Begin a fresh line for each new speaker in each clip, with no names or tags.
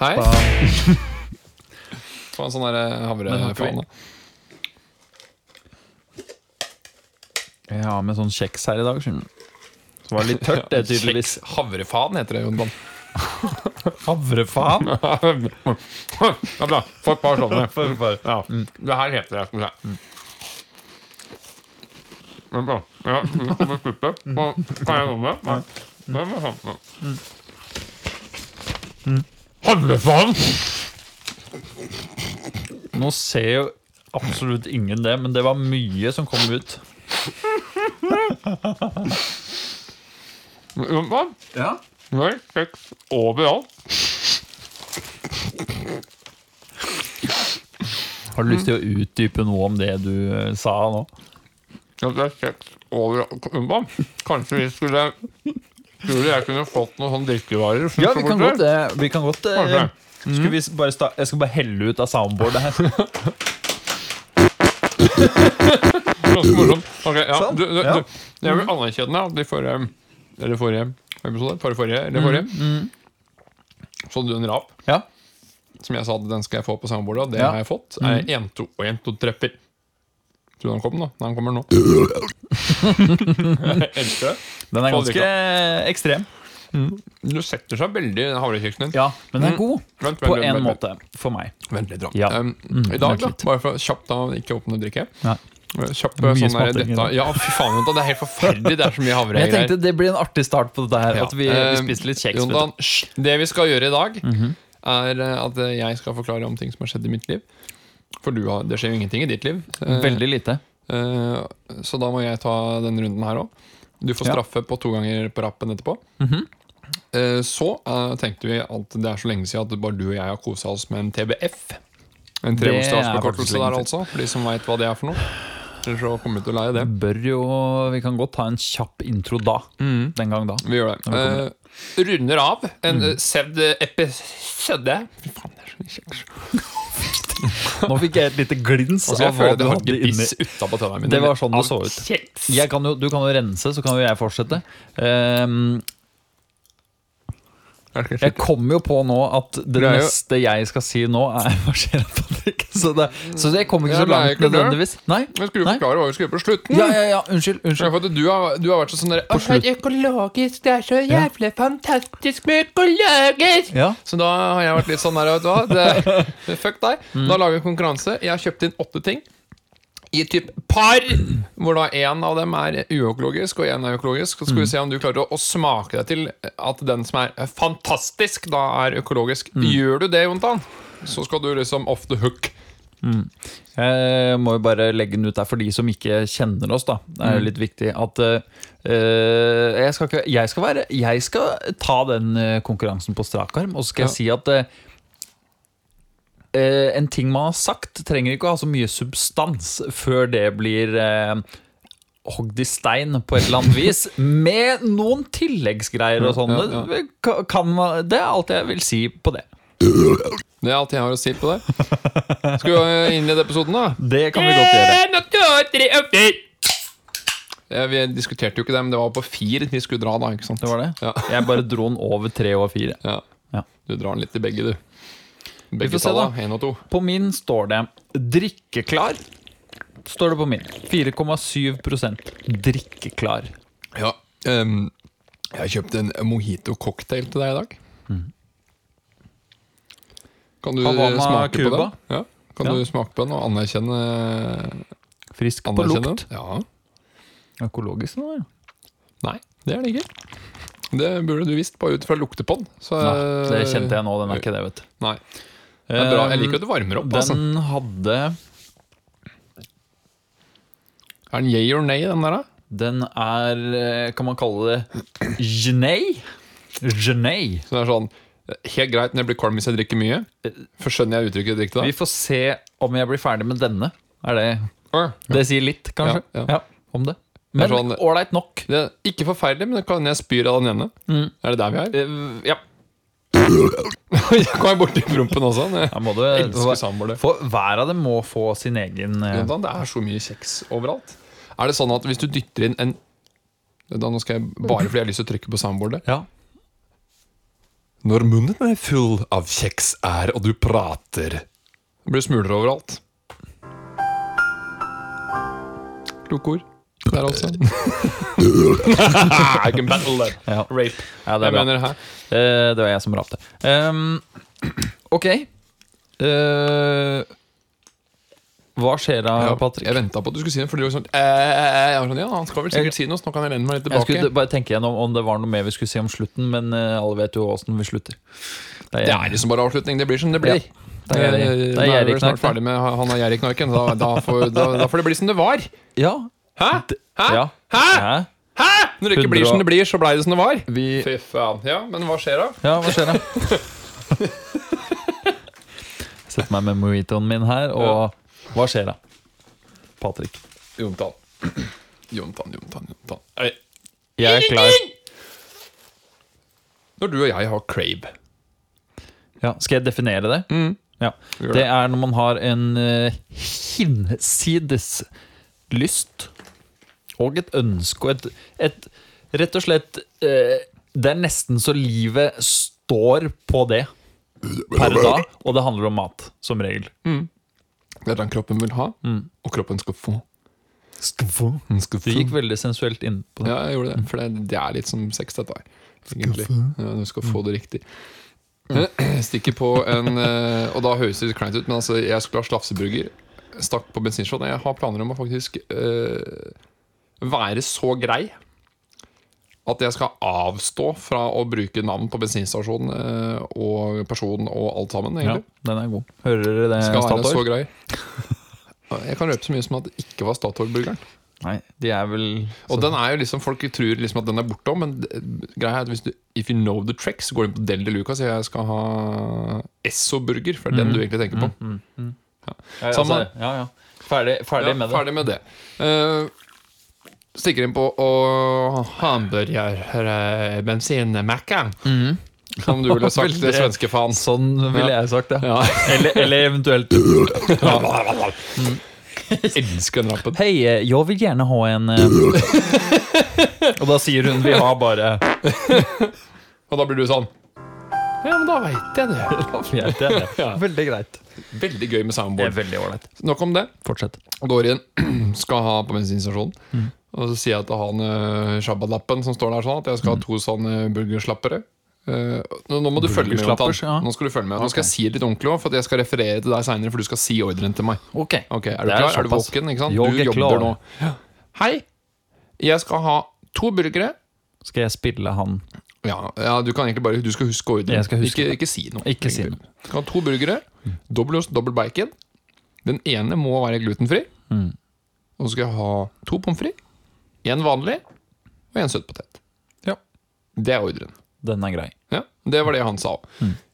Hei. Få en sånn
har
havrefane.
jeg har med sånn kjeks her i dag, skjønner du. Som var litt tørt, det tydeligvis.
Kjeks Havrefan heter det, Jon Dan.
Havrefaen?
Ja, bra. Få et par sånne. Ja. Det her heter det. se. Men bra. Ja, kommer slutte. Kan jeg noe? Nei. Det var sånn. Havrefan!
Nå ser jo absolutt ingen det, men det var mye som kom ut. Ja.
nå er sex overalt.
Har du lyst til å utdype noe om det du eh, sa nå?
Ja, det er sex overalt. Kanskje vi skulle Tror du jeg kunne fått noen sånne drikkevarer?
Ja, vi kan godt det. Vi kan godt eh,
Kanskje.
Skal vi bare sta Jeg skal bare helle ut av soundboardet her.
Ganske morsomt. Ok, ja,
Sånn,
du, du,
ja.
du, jeg vil anerkjenne at de forrige Eller forrige episode Forrige, forrige, eller forrige Så du en rap
Ja.
Som jeg sa at den skal jeg få på soundboardet, Og det
Ja.
har jeg fått Er 1-2 og 1-2 treffer Tror du han kom da? Nei, han kommer nå Jeg elsker det
Den er ganske ekstrem.
Du setter seg veldig i havrekjeksen din
Ja, men den er god.
Vent, vent,
På
vent,
en måte. For meg.
Vent litt da
Ja.
um,
Mm,
I dag da, bare for kjapt da Ikke åpne og drikke
Nei.
Kjapp sånn der, dette. Ja, fy faen, det er helt forferdelig Det er så mye havre
jeg tenkte det blir en artig start på dette her.
Ja.
At vi, vi
Eh,
spiser litt kjeks.
Jonathan, det vi skal gjøre i dag, er eh, at eh, jeg skal forklare om ting som har skjedd i mitt liv. For du har, det skjer jo ingenting i ditt liv. Eh,
Veldig lite.
eh, så da må jeg ta denne runden her òg. Du får
Ja.
straffe på to ganger på rappen etterpå.
Mm
-hmm. så tenkte vi at det er så lenge siden at bare du og jeg har kosa oss med en TBF. En
Det
trebokstavsforkortelse der, altså. For de som veit hva det er for noe. Så kommer vi til det.
Bør jo Vi kan godt ta en kjapp intro da. Den gang da.
Vi gjør det. Eh, runder av en mm. sevd episode Fy faen, det er så mye
Nå fikk jeg et lite glins
Altså,
av hva du hadde inni
mine.
Det var sånn det så ut. Jeg kan jo, Du kan jo rense, så kan jo jeg fortsette. Um,
Jeg skal
jeg
slutte.
kom jo på nå at det neste jeg skal si nå, er Hva skjer, Patrick? Så det, så det kommer ikke så langt
ikke
nødvendigvis. Nei?
Men skulle du forklare hva vi skulle gjøre på slutten?
Ja, ja, ja. Unnskyld. Unnskyld.
for du, har, du har vært sånn der
slutt.
Økologisk, det er så jævlig fantastisk med økologisk!
Ja.
Så da har jeg vært litt sånn der, vet du hva. Det, fuck deg.
Mm.
Da lager vi en konkurranse. Jeg har kjøpt inn åtte ting. I typ par, hvor da én av dem er uøkologisk og én er økologisk. Så skal vi
Mm.
se om du klarer å, å smake deg til at den som er fantastisk, da er økologisk.
Mm.
Gjør du det, Jontan, så skal du liksom off the hook.
Jeg må jo bare legge den ut der for de som ikke kjenner oss, da. Det er jo litt viktig at eh, jeg, skal ikke, jeg, skal være, jeg skal ta den eh, konkurransen på strak arm, og så skal jeg si at eh, en ting man har sagt, trenger ikke å ha så mye substans før det blir uh, hogd i stein på et eller annet vis, med noen tilleggsgreier og sånn.
Ja, ja.
Ka- det er alt jeg vil si på det.
Det er alt jeg har å si på det. Skal vi eh, innlede episoden, da?
Det kan vi godt gjøre.
Fire. Ja, vi diskuterte jo ikke det, men det var på fire vi skulle dra, da. ikke sant?
Det var det.
Ja.
Jeg bare dro den over tre og fire.
Ja.
Ja.
Du drar den litt i begge, du. Begge
får se, da.
Én og to.
På min står det 'drikkeklar'. Står det på min. 4,7% drikkeklar.
Ja. Um, jeg har kjøpt en mojito-cocktail til deg i dag. Kan du
Havana
smake på den? Ja. Kan
Ja.
du smake på den og anerkjenne,
Frisk på
anerkjenne
lukt.
den? Ja.
Økologisk nå, ja.
Nei, det er det ikke. Det burde du visst, bare ut fra lukte på den. Så,
Nei, det kjente jeg nå. Den er ikke det, vet du.
Nei. Det er bra. Jeg liker at du varmer opp. Altså.
Den hadde
Er den yay or nay, den der? da?
Den er eh, Kan man kalle det Genei? Genei.
Så det er sånn Helt greit når jeg blir kvalm hvis jeg drikker mye. For skjønner jeg uttrykket 'drikke'
Vi
da?
får se om jeg blir ferdig med denne. Er det Det sier litt, kanskje?
Ja, ja.
om det. Men
sånn-
ålreit nok.
Det er ikke forferdelig, men kan jeg spyr av den ene.
Mm.
Er det der vi er?
Eh, Ja,
jeg kom borti prompen også. Jeg
da må du
elsker
hver av dem må få sin egen eh,
Det er så mye kjeks overalt. Er det sånn at hvis du dytter inn en da, Nå skal jeg bare fordi jeg har lyst til å trykke på soundboardet.
Ja.
Når munnen er full av kjeks er, og du prater Det blir smuler overalt. Kloke ord. Der også. I can battle that.
Ja.
Rape.
Ja, det er
Jeg
bra.
mener her.
Eh, det var jeg som rapte. Um, ok. Eh, hva skjer da,
Ja,
Patrick?
Jeg venta på at du skulle si noe. for du var sånn, eh, eh, jeg var sånn Ja, han skal vel sikkert si noe, så nå kan jeg lene meg litt tilbake.
Jeg skulle bare tenke igjennom om det var noe mer vi skulle si om slutten, men eh, alle vet jo åssen vi slutter. Det
Det er liksom bare avslutning. Det blir som det blir.
Ja. Det er
Eh,
det er
nå vi
Jerry
snart ferdig med han og Jerry-knarken. Da, da, får- da, da får det bli som det var.
Ja.
Hæ? Hæ?
ja.
Hæ?
Hæ?
Hæ? Når det ikke blir som det blir, så blei det som det var.
Vi
Fy faen. Ja, men hva skjer da?
Ja, hva skjer da? Setter meg med mojitoen min her, og hva skjer da? Patrick.
Jontan. Jontan, Jontan, Jontan. Oi.
Jeg er klar.
Når du og jeg har crave
Ja, skal jeg definere det? Ja.
Gjør
Det er når man har en uh, hinsides lyst og et ønske og et, et Rett og slett uh, Det er nesten så livet står på det per dag, og det handler om mat, som regel.
Det er den kroppen vil ha, og kroppen skal få. Den skal
Du gikk veldig sensuelt inn på det.
Ja, jeg gjorde det. For det, det er litt som sex, dette her. Egentlig. Ja, du skal få det riktig. Stikker på en eh, Og da høres det kleint ut, men altså, jeg skulle ha slafseburger. Stakk på bensinstasjonen. Jeg har planer om å faktisk eh, være så grei at jeg skal avstå fra å bruke navn på bensinstasjon eh, og person og alt sammen.
Ja, den er god. Hører dere det,
Skal være så
Statoil?
grei. Jeg kan røpe så mye som at det ikke var Statoil-burgeren.
Nei, de er vel
Og den er jo liksom, Folk tror liksom at den er borte, men greia er at hvis du If you know the tricks, så går du inn på Del de Luca og sier jeg skal ha Esso-burger. For det er den du egentlig tenker på.
ja, ja,
Samme.
altså, ja, ja. Ferdig, ferdig
Ja,
med det.
ferdig med det. Eh, stikker inn på og hamburger-bensin-Mac-a. Som du ville sagt til
Veldig.
svenske faen.
Sånn ville jeg sagt det.
Ja.
Eller, eller eventuelt
Elsker den rappen.
Hei, eh, jeg vil gjerne ha en eh, Og da sier hun vi har bare
Og da blir du sånn Ja, men da veit jeg det.
Vet jeg det.
Ja.
Veldig greit.
Veldig gøy med
Det er
soundboard.
veldig ålreit.
Nok om det.
Fortsett.
går inn, skal ha på bensinstasjonen. Og så sier jeg til han uh, sjabbalappen som står der sånn, at jeg skal ha to sånne burgerslappere. Uh, nå, nå må du følge med.
Ja.
Nå skal du følge med Nå skal jeg si det litt ordentlig for jeg skal referere til deg seinere. For du skal si ordren til meg.
Ok.
Ok, Er du
Det er
klar? Er du våken? ikke sant?
Jeg
Du
er
jobber
klar.
nå. Hei. Jeg skal ha to burgere.
Skal jeg spille han
Ja, ja, du kan egentlig bare Du skal huske ordren.
Jeg skal huske
ikke, ikke si noe.
Ikke si
noe. Du skal ha to burgere. Dobbel ost, dobbel bacon. Den ene må være glutenfri.
Mm.
Og så skal jeg ha to pommes frites. Én vanlig og en søtpotet.
Ja.
Det er ordren.
Den er grei.
Ja, Det var det han sa.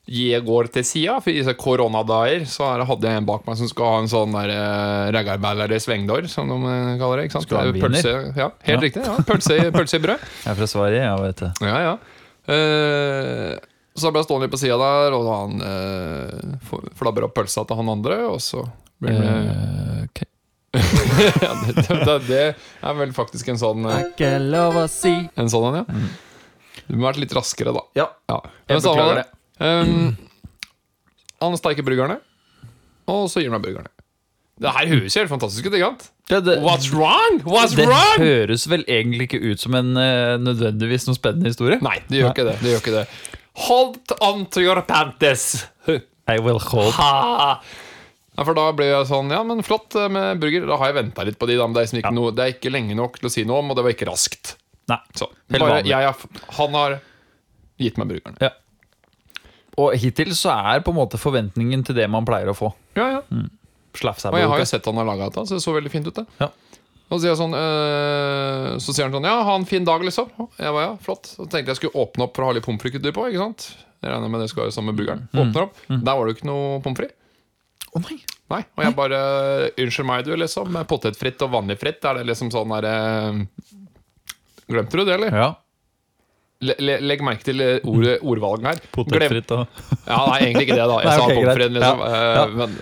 Jeg går til sida, for i disse koronadager så hadde jeg en bak meg som skulle ha en sånn der raggarbeil eller svengdor, som de eh, kaller det. ikke sant?
Skulle ha en
pølse, ja, helt riktig. Ja, pølse, i- pølse i brød.
Jeg er fra Sverige, jeg vet det.
Ja, ja. Eh, så ble jeg stående litt på sida der, og han uh, flabber opp pølsa til han andre, og så blir det
Eh, ok.
Ja, det, det, det er vel faktisk en sånn eh,
Ikke lov å si
En sånn en, ja. Du må vært litt raskere, da.
Ja.
Ja.
Jeg beklager
det. Um, han steiker burgerne, og så gir han meg burgerne. Det her høres jo helt fantastisk ut, ikke sant?
Det, det,
What's wrong? What's
det
wrong?
høres vel egentlig ikke ut som en uh, nødvendigvis noe spennende historie.
Nei, det gjør ikke det. det, gjør ikke det. Hold on to your panties!
I will hold.
Ha! Ja, for da ble jeg sånn Ja, men flott eh, med burger. Da har jeg venta litt på de, da, men det er, liksom ikke noe, det er ikke lenge nok til å si noe om, og det var ikke raskt.
Nei.
Så bare, jeg, han har gitt meg burgeren.
Ja. Og hittil så er på en måte forventningen til det man pleier å få.
Ja, ja.
Slafsa
Og jeg har jo sett han har laga dette, så det så veldig fint ut. det
Ja.
Og så sier, sånn, øh, så sier han sånn Ja, ha en fin dag, liksom. Jeg var, ja, flott Så tenkte jeg skulle åpne opp for å ha litt pommes frites på. Ikke sant? Jeg regner med det skal være sammen med burgeren. Åpner opp, der var det jo ikke noe pommes frites.
Å nei.
Nei, og jeg bare Unnskyld meg, du, liksom. Potetfritt og vanlig fritt. Er det liksom sånn derre Glemte du det, eller?
Ja.
Le, le, legg merke til ord, ordvalgen her.
Potetfritt og
Ja, nei, egentlig ikke det, da. Jeg
Nei,
sa
ok,
pommes frites, liksom.
Ja,
eh,
ja.
Men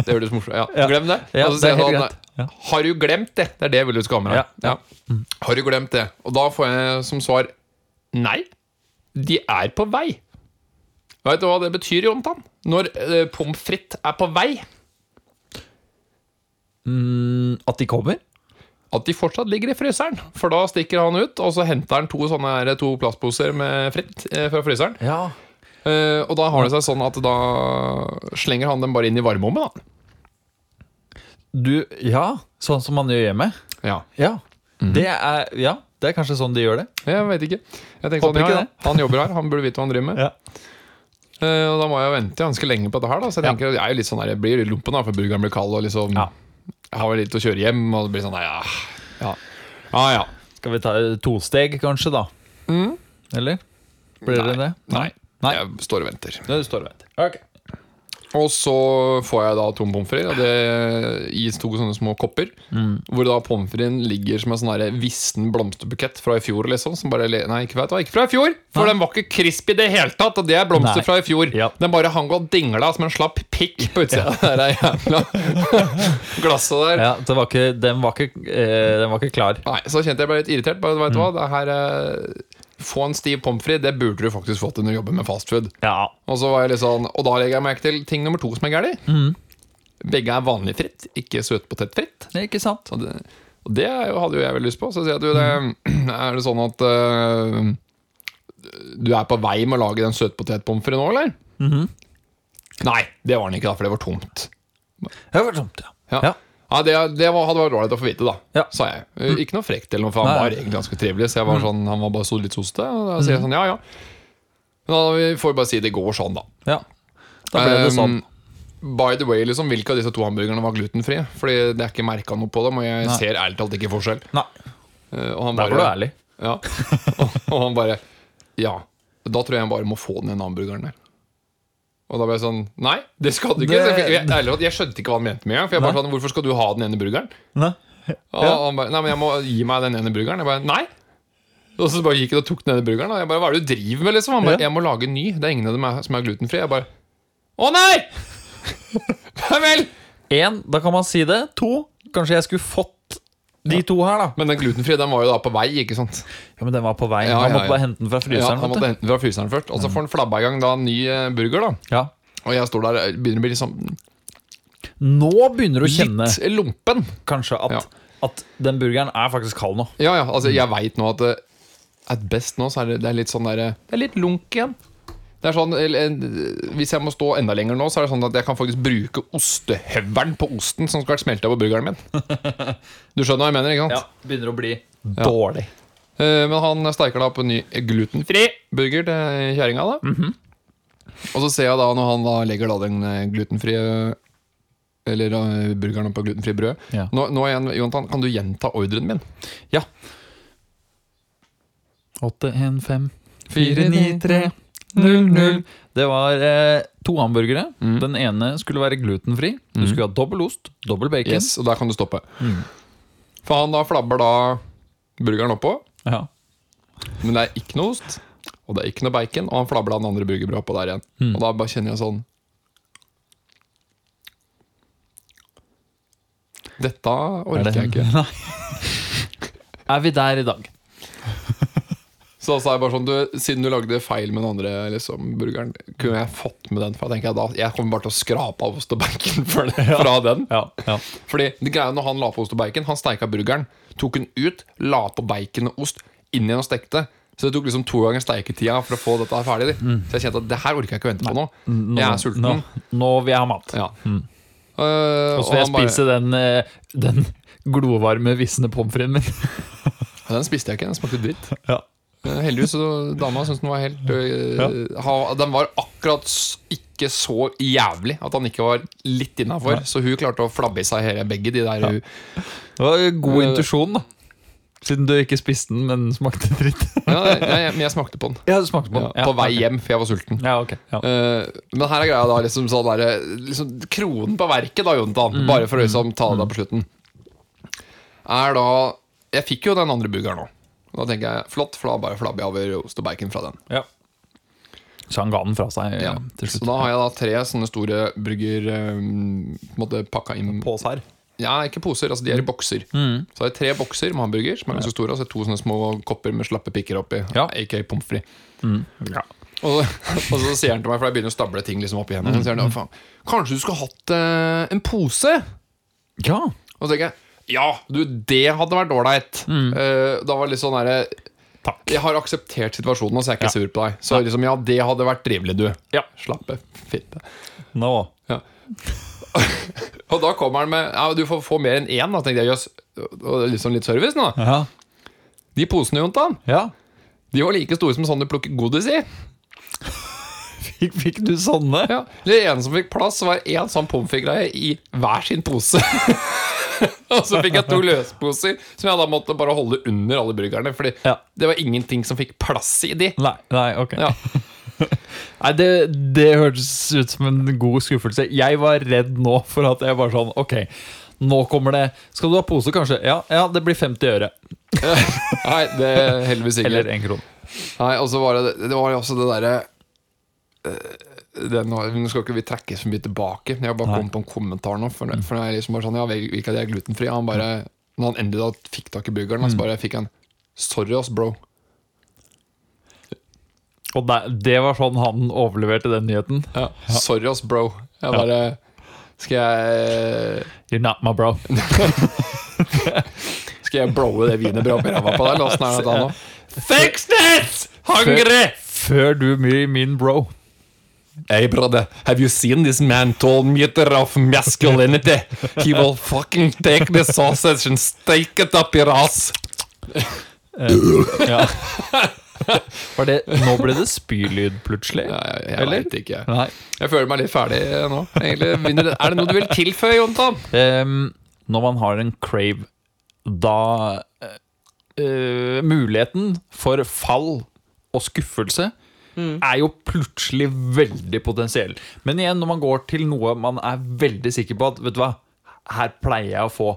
det høres morsomt ja.
Ja.
Glem det.
Ja,
Og så
det
sier
er helt greit. Ja.
Har du glemt det? Det er det jeg vil du skal ha med deg.
Ja,
Ja. Har du glemt det? Og da får jeg som svar Nei, de er på vei. Vet du hva det betyr, Jontan? Når eh, pommes frites er på vei?
Mm, at de kommer?
At de fortsatt ligger i fryseren. For da stikker han ut, og så henter han to sånne her, to plastposer med fritt eh, fra fryseren.
Ja.
Eh, og da har det seg sånn at da slenger han dem bare inn i varmeovnen. da.
Du, ja, sånn som man gjør hjemme?
Ja.
Ja. Det er, ja, det er kanskje sånn de gjør det.
Jeg vet ikke. Jeg tenker
Håper
sånn,
ikke
ja, ja, Han jobber her, han burde vite hva han driver med.
Ja.
Eh, og da må jeg vente ganske lenge på dette her. da Så jeg
Ja.
tenker, jeg er jo litt sånn der, jeg blir litt lumpen da for burgeren blir kald. Og liksom
Ja.
Jeg har litt å kjøre hjem, og det blir sånn nei, ja. ja. Ah, ja.
Skal vi ta tosteg, kanskje, da?
Mm.
Eller? Blir det det?
Nei.
Nei.
Jeg står og venter.
Du står og venter. Ok.
Og så får jeg da tom pommes frites, gis to sånne små kopper. Hvor da pommes fritesen ligger som en sånn vissen blomsterbukett fra i fjor. liksom Som bare, Nei, ikke, vet ikke fra i fjor! For den var ikke crisp i det hele tatt! Og det er blomster
Nei.
fra i fjor.
Ja.
Den bare hang og dingla som en slapp pikk på utsida. ja. Der jævla glasset der.
Ja, det var ikke, den, var ikke, øh, den var ikke klar.
Nei, Så kjente jeg bare litt irritert. Bare, vet du hva, det her eh, Få en stiv pommes frites, det burde du faktisk fått du jobber med fastfood.
Ja.
Og så var jeg litt sånn Og da legger jeg merke til ting nummer to som er gærent. Begge er vanlig fritt, ikke søtpotetfritt.
Ikke sant?
Og det, og det hadde jo jeg veldig lyst på. Så sier jeg at du, det, er det sånn at uh, du er på vei med å lage den søtpotetpommes frites nå, eller?
Mhm.
Nei, det var den ikke, da, for det var tomt.
Det var tomt, ja.
Ja,
Ja.
Ja. det, det var, hadde vært ålreit å få vite, da.
Ja.
Sa jeg. Eh, Ikke noe frekt, eller noe, for han
Nei. Mm.
var egentlig ganske trivelig. Så jeg var sånn, Han var bare så litt soste. Og da sier jeg sånn, ja ja. Men da vi får vi bare si det går sånn, da.
ja. Da ble det sånn.
Um, By the way, liksom, hvilke av disse to hamburgerne var glutenfrie? Fordi det er ikke merka noe på dem, og jeg
Nei.
ser ærlig talt ikke forskjell.
Nei,
Eh, og han
der var du ærlig.
Ja. og, og han bare Ja, da tror jeg han bare må få den ene hamburgeren der. Og da ble jeg sånn Nei, det skal du ikke.
Det-
jeg, jeg, ærlig jeg skjønte ikke hva han mente med en gang. For jeg bare sånn, Hvorfor skal du ha den ene burgeren?
Nei.
Og han bare Nei, men jeg må gi meg den ene burgeren. Jeg bare Nei. Og så bare gikk han og tok den ene burgeren. Og jeg bare Hva er det du driver med, liksom? Han bare
Ja.
Jeg må lage en ny. Det er ingen av dem som er glutenfri. Jeg bare Å nei! Nei vel!
En, da kan man si det. To, kanskje jeg skulle fått de to her, da.
Men den glutenfrie den var jo da på vei, ikke sant?
Ja, Men den var på vei.
Ja,
Han
ja,
måtte bare hente den fra fryseren.
Ja, han måtte hente den fra fryseren først. Og så får han flabba i gang da en ny eh, burger. da
Ja.
Og jeg står der begynner å bli liksom
Nå begynner du å kjenne
litt lumpen.
kanskje at,
Ja.
at den burgeren er faktisk kald nå.
Ja, ja, altså jeg veit nå at eh, at best nå så er det, det er litt sånn der, Det er litt lunk igjen. Det er sånn, eller, Hvis jeg må stå enda lenger nå, så er det sånn at jeg kan faktisk bruke ostehøvelen på osten som skal være smelta på burgeren min. Du skjønner hva jeg mener? ikke sant?
Ja, Begynner å bli dårlig.
Eh, Men han steiker da på en ny glutenfri burger til kjerringa. da
Mhm.
Og så ser jeg da når han da legger da den eh, glutenfrie Eller eh, burgeren på glutenfri brød.
Ja.
Nå, nå igjen, Jonathan, kan du gjenta ordren min?
Ja. 8, 1, 5, 4, 9, 3, 0, 0. Det var eh, to hamburgere. Den ene skulle være glutenfri. Du skulle ha dobbel ost, dobbel bacon.
Yes, og der kan du stoppe. For han da flabber da burgeren oppå,
Ja.
men det er ikke noe ost. Og det er ikke noe bacon, og han flabber da den andre burgerbrødet oppå der igjen. Og da bare kjenner jeg sånn Dette orker jeg ikke.
Nei. er vi der i dag?
Så sa jeg bare sånn du, Siden du lagde feil med den andre liksom, burgeren, kunne jeg fått med den? For da tenker jeg da Jeg kommer bare til å skrape av ost og bacon for det, fra den.
Ja, ja.
Fordi det greia når han la på ost og bacon Han steika burgeren, tok den ut, la på bacon og ost inn igjen og stekte. Så det tok liksom to ganger steiketida for å få dette her ferdig. Så jeg kjente at det her orker jeg ikke å vente på nå. Jeg er sulten.
Nå, nå vil jeg ha mat.
Ja. Uh,
Og så vil jeg spise den, eh, den glovarme, visne pommes fritesen min.
Den spiste jeg ikke, den smakte dritt.
Ja.
Eh, Heldigvis så dama syntes den var helt øh, ha, Den var akkurat ikke så jævlig at han ikke var litt innafor. Så hun klarte å flabbe i seg hele begge de der. hun-
Det var god intuisjon, da. Siden du ikke spiste den, men smakte dritt.
Ja, jeg, jeg, men jeg smakte på den.
Ja, du smakte på
Ja, på vei
okay.
hjem, for jeg var sulten.
Ja, okay, Ja.
Eh, men her er greia da liksom sånn der, liksom, Kronen på verket, da, Jonathan. Bare for å liksom ta det der på slutten. Er da Jeg fikk jo den andre burgeren nå. Da tenker jeg flott, for da bare flabber jeg over ost og bacon fra den.
Ja. Så han ga den fra seg
Ja.
til slutt.
Så da har jeg da tre sånne store brygger måtte på pakka inn
Pås her.
Ja, ikke poser, altså de er i bokser. Så har jeg tre bokser med hamburger som er ganske store, og så to sånne små kopper med slappe pikker oppi.
Ja.
Aka pommes frites.
Ja.
Og, og så sier han til meg, for jeg begynner å stable ting liksom opp igjen. Så sier han, faen, Kanskje du skulle hatt uh, en pose?
Ja.
Og så tenker jeg ja, du, det hadde vært ålreit. Eh, da var det litt sånn derre
Takk.
Jeg har akseptert situasjonen, så jeg er ikke
Ja.
sur på deg. Så liksom, ja, det hadde vært trivelig, du.
Ja.
Slappe fitte.
Nå.
Ja. og da kommer han med Ja, du får få mer enn én, da. Tenkte jeg, jøss. Liksom litt service nå.
Ja.
De posene, Jontan,
ja.
de var like store som sånn du plukker godis i.
Fikk, fikk du sånne?
Ja. Det ene som fikk plass, var én sånn pommes frites-greie i hver sin pose. og så fikk jeg to løsposer som jeg da måtte bare holde under alle burgerne. Fordi
Ja.
det var ingenting som fikk plass i de.
Nei, nei, ok.
Ja.
Nei, det, det hørtes ut som en god skuffelse. Jeg var redd nå for at jeg bare sånn Ok, nå kommer det Skal du ha pose, kanskje? Ja, ja det blir 50 øre.
Nei, det er heldigvis ikke.
Eller én krone.
Nei, og så var det Det var jo også det derre eh, var- Nå skal ikke vi trekke så mye tilbake. Jeg har
bare
kommet på en kommentar nå. For, for er liksom bare sånn Ja, ikke at jeg er glutenfri Han bare Når han endelig da fikk tak i burgeren, så bare fikk han Sorry, ass, bro.
Og det, det var sånn han overleverte den nyheten.
Ja. Sorry, ass, bro. Jeg bare Skal jeg
You're not my bro.
Skal jeg blowe det wienerbrødet Jeg var ræva på deg? åssen er dette nå? Fix this! Hungry!
Før du blir min bro.
Hey brother, have you seen this man tall meter of masculinity? He will fucking take the sausage and stake it up your ass.
Ja. Var det, nå ble det spylyd plutselig?
Ja, jeg
Eller?
vet ikke.
Nei.
Jeg føler meg litt ferdig nå. Egentlig. Er det noe du vil tilføye, Jontan?
Um, når man har en crave, da eh, eh, Muligheten for fall og skuffelse er jo plutselig veldig potensiell. Men igjen, når man går til noe man er veldig sikker på at Vet du hva, her pleier jeg å få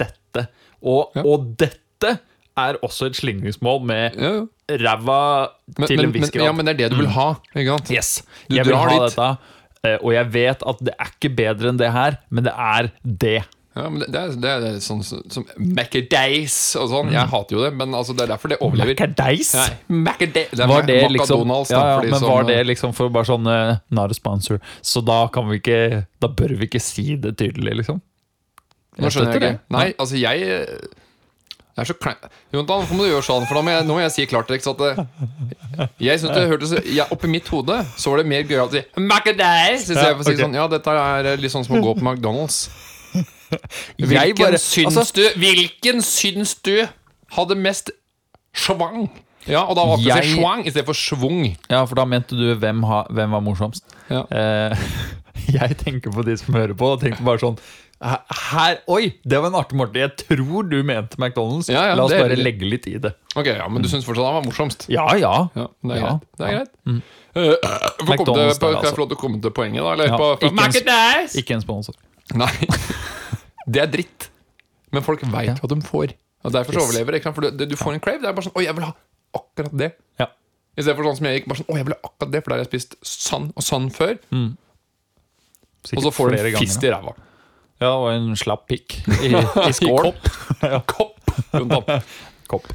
dette. Og,
Ja.
og dette er også et slingringsmål med
Ja, ja.
ræva
Men,
til
men,
en viss grad.
ja, men det er det du vil ha. Ikke sant?
Yes,
Du
jeg vil ha
dit.
dette. eh, Og jeg vet at det er ikke bedre enn det her, men det er det.
Ja, men det, det, er, det er sånn som Macadace og sånn. Jeg hater jo det, men altså, det er derfor det overlever. Macadays? Det er
Var det liksom ja, ja, Men
som-
var det liksom for bare sånn uh, Not a sponsor. Så da kan vi ikke Da bør vi ikke si det tydelig, liksom.
Nå skjønner jeg
ikke.
ikke. Nei, altså jeg Jeg er så klein Jonathan, hvorfor må du gjøre sånn? For da må jeg, nå må jeg si klart til at det, Jeg synes det hørtes ja, Oppi mitt hode så var det mer gøyalt å si Macadays! Ja, okay. si sånn Ja, dette er litt sånn som å gå på McDonald's. Hvilken
bare-
syns
altså-
du Hvilken syns du hadde mest schwang? Ja, og da var det
Jeg-
schwang i stedet for schwung.
Ja, for da mente du hvem, ha, hvem var morsomst.
Ja.
Eh, jeg tenker på de som hører på, og tenkte bare sånn her, Oi, det var en artig måte. Jeg tror du mente McDonald's.
Ja, ja,
La oss bare
det.
legge litt i det.
Ok, ja, Men du syns fortsatt han var morsomst?
Ja, ja.
Ja, det er greit. Det er greit. Mm. Uh,
McDonald's
på,
der,
kan jeg
altså.
få lov til å komme til poenget, da? Eller på,
ikke en-! Ikke en sponsor.
Nei. Det er dritt. Men folk veit hva de får. Og Derfor så
Yes.
overlever det. ikke sant? For du, du får en crave. Det er bare sånn Å, jeg vil ha akkurat det.
Ja.
I stedet for sånn som jeg gikk. Bare sånn, å, jeg vil ha akkurat det For der har jeg spist sånn og sånn før. Og så får du en fist i ræva.
Ja, og en slapp pikk i, i skål.
ja. Kopp.
Kopp.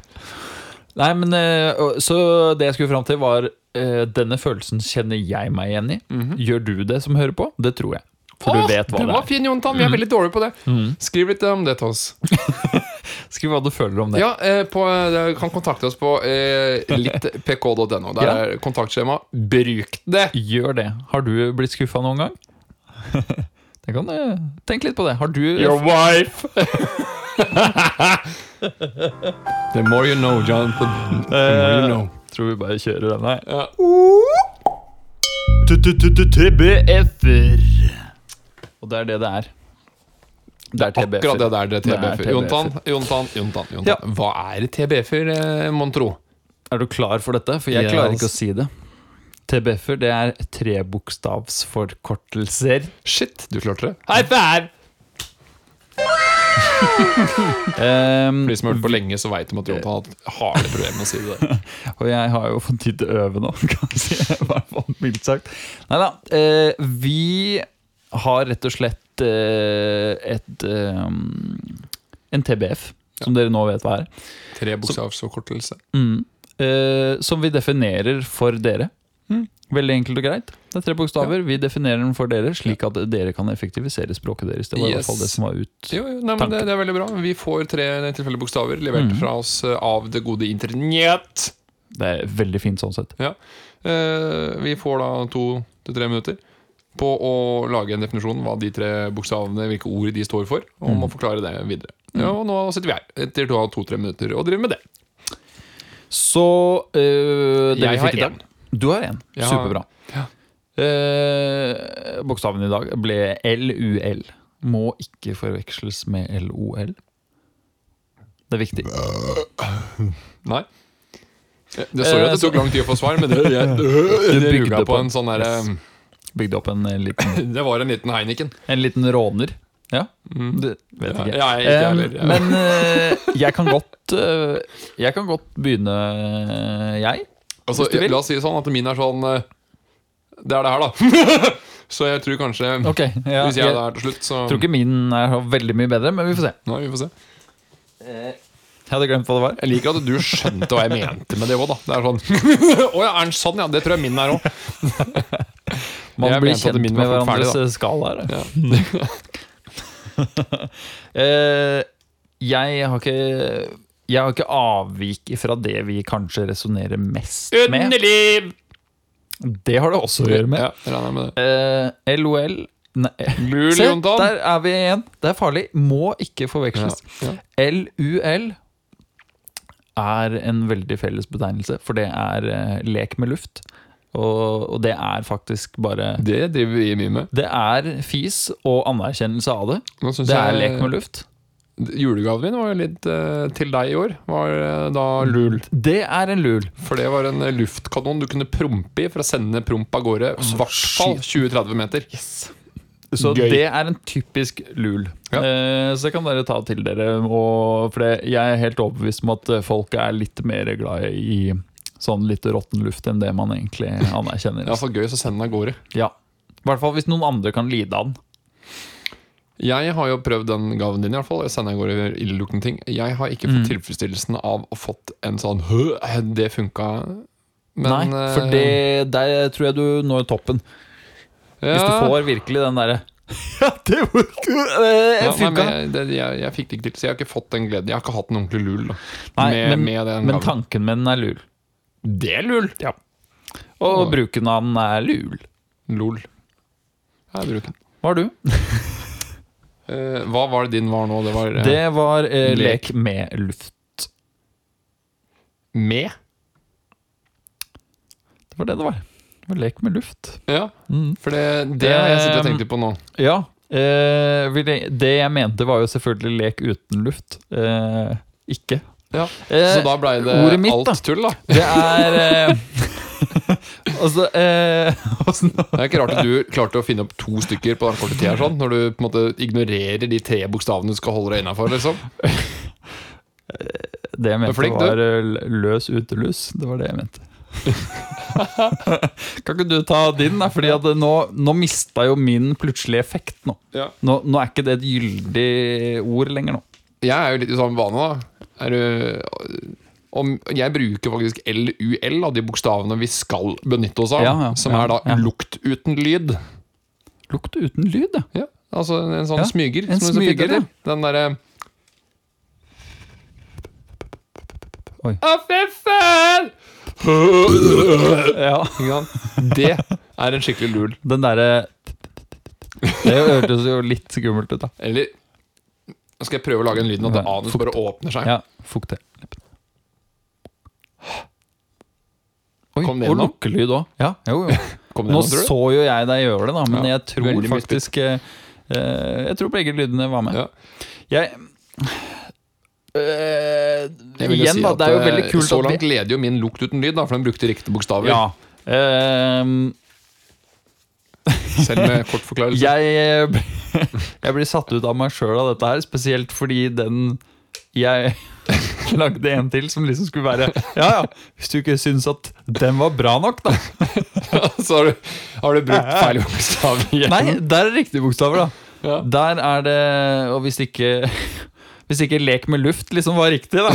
Nei, men eh, og- Så det jeg skulle fram til, var eh, denne følelsen kjenner jeg meg igjen i. Gjør du det som hører på? Det tror jeg. For
Åh,
du vet hva
Den
det
var
er.
fin, Jontan. Vi er veldig dårlige på det. Skriv litt om det til oss.
Skriv hva du føler om det.
Ja, eh, på, Du kan kontakte oss på eh, littpk.no. Der
Ja.
er kontaktskjema. Bruk det!
Gjør det. Har du blitt skuffa noen gang? Det kan du Tenk litt på det. Har du
Your wife! The more you know, Jonathan. The more you know.
Tror vi bare kjører den her.
Ja.
TBF-er. Og det er det det er. Det er TBF-er.
Akkurat det der det er
Det er
TBF-er. Jontan, Jontan, Jontan, Jontan.
Ja.
Hva er TBF-er, eh, mon tro?
Er du klar for dette? For jeg
Yes.
klarer ikke å si det. TBF-er det er trebokstavsforkortelser.
Shit, du klarte det. High five!
Um,
For de som har hørt på lenge, så veit de at Jontan har hatt harde problemer med å si det. der.
og jeg har jo fått tid til å øve nå, kan jeg si. Mildt sagt. Nei da. Eh, vi har rett og slett eh, et eh, En TBF, som dere nå vet hva er.
Tre bokstavsforkortelse.
Mm. Eh, som vi definerer for dere. Veldig enkelt og greit. Det er tre bokstaver. Vi definerer den for dere, slik at dere kan effektivisere språket deres. Det var i hvert fall det som var ut.
Jo, jo, nei, men det, det er veldig bra. Vi får tre tilfeldige bokstaver levert
mm.
fra oss av det gode internett.
Det er veldig fint sånn sett.
Ja. Eh, vi får da to til tre minutter på å lage en definisjon hva de tre bokstavene, hvilke ord de står for, og
Mm.
må forklare det videre. Ja, og nå sitter vi her etter to- to-tre minutter og driver med det.
Så øh, det
Jeg har én.
Du har én.
Ja.
Superbra.
Ja.
Eh, bokstaven i dag ble LUL. Må ikke forveksles med LOL. Det er viktig.
Nei. Det står jo at det
Eh,
tok lang tid å få svar, men det, det, det
det
ruga
på
på en sånn derre
Bygde opp en eh, liten,
Det var en liten Heineken.
en liten råner. Ja,
Mm.
det vet
Ja,
ikke.
jeg er ikke
Eh,
heller. Ja.
Men eh, jeg kan godt Jeg kan godt begynne, jeg.
Altså, la oss si sånn at min er sånn Det er det her, da. så jeg tror kanskje
Ok, ja,
Hvis jeg
jeg
er der til slutt, så
tror ikke min er veldig mye bedre, men vi får se.
Nei, vi får se.
Jeg hadde glemt hva det var.
Jeg liker at du skjønte hva jeg mente med det òg, da. Det er sånn Å ja, er den sånn? Ja, det tror jeg min er òg.
Man
Jeg
blir kjent med
ferdig,
hverandres skalaer.
Ja.
uh, jeg har ikke Jeg har ikke avvik fra det vi kanskje resonnerer mest med.
Underliv!
Det har det også å gjøre med.
Ja, med det.
Eh, LOL.
Lul,
Se, der er vi igjen. Det er farlig. Må ikke
forveksles
forveksles.
ja.
LUL er en veldig felles betegnelse, for det er uh, lek med luft. Og, og det er faktisk bare
Det driver vi mye med.
Det er fis og anerkjennelse av det. Det er lek med luft.
Julegaven min var jo litt eh, til deg i år. Var eh, da lul.
Det er en lul.
For det var en eh, luftkanon du kunne prompe i for å sende promp av gårde. I hvert fall 20-30 meter.
Så
Gøy.
det er en typisk lul.
Ja.
Så det kan dere ta til dere. Og, for det, jeg er helt overbevist om at folk er litt mer glad i sånn litt råtten luft enn det man egentlig anerkjenner.
ja, for gøy så send den av gårde.
Ja. I hvert fall hvis noen andre kan lide av den.
Jeg har jo prøvd den gaven din, i hvert fall. Jeg sender av gårde illeluktende ting. Jeg har ikke fått
Mm.
tilfredsstillelsen av å fått en sånn «Hø, Det funka. Men
Nei, for
eh,
det, der tror jeg du når toppen. Hvis du får virkelig den derre Ja, det
ja, nei,
funka!
jeg, det, jeg, jeg fikk det ikke til, så jeg har ikke fått den gleden. Jeg har ikke hatt en ordentlig lul da,
Nei,
med,
men-
med den
Men tanken med den er lul.
Det er lul!
Ja. Og bruken av den er lul.
Lol. Jeg bruker den.
Hva har du?
Eh, hva var det din var nå? Det var eh,
Det var eh,
lek.
lek med luft.
med?
Det var det det var. Det var lek med luft.
Ja,
Mm.
for det, det har jeg sittet og tenkt på nå.
Ja. Eh, vil jeg- det jeg mente, var jo selvfølgelig lek uten luft. Eh, ikke.
Ja.
Eh,
Så da blei det
mitt,
alt
da.
tull, da.
Det er eh, Altså eh,
Det er ikke rart at du klarte å finne opp to stykker på den korte tida, sånn, når du på en måte ignorerer de tre bokstavene du skal holde deg innafor. Liksom.
Det jeg mente,
flink,
var eh, løs utelus. Det var det jeg mente. kan ikke du ta din, da? Fordi at nå, nå mista jo min plutselig effekt. Nå.
Ja.
Nå, nå er ikke det et gyldig ord lenger nå.
Jeg er jo litt i samme bane, da. Er du, om, jeg bruker faktisk LUL, av de bokstavene vi skal benytte oss av.
Ja, ja,
som er da
ja.
lukt uten lyd.
Lukt uten lyd, ja.
Altså en sånn smyger.
en smyger,
ja Den derre. Å, fy faen!
ja.
Det er en skikkelig lul.
Den derre Det hørtes jo litt skummelt ut, da.
Eller nå skal jeg prøve å lage en lyd at
Ja,
anus bare åpner seg.
Ja, fukt det. Oi,
Kom det
og lukkelyd òg. Ja, jo, jo. Nå
gjennom,
så jo jeg deg gjøre det, da, men
Ja,
jeg tror faktisk eh, eh, Jeg tror begge lydene var med.
Ja.
Jeg
Uh,
Igjen,
si
da.
at,
Det er jo
eh,
veldig kult
Så
at
langt
vi
leder jo min lukt uten lyd, da, for den brukte riktige bokstaver.
Ja. Uh,
Selv med kort forklarelse.
jeg, eh, jeg blir satt ut av meg sjøl av dette her, spesielt fordi den jeg lagde en til som liksom skulle være Ja ja, hvis du ikke syns at den var bra nok, da.
Så har du, har du brukt feil bokstav igjen.
Nei, der er riktige bokstaver, da.
Ja.
Der er det Og hvis ikke Hvis ikke lek med luft liksom var riktig, da.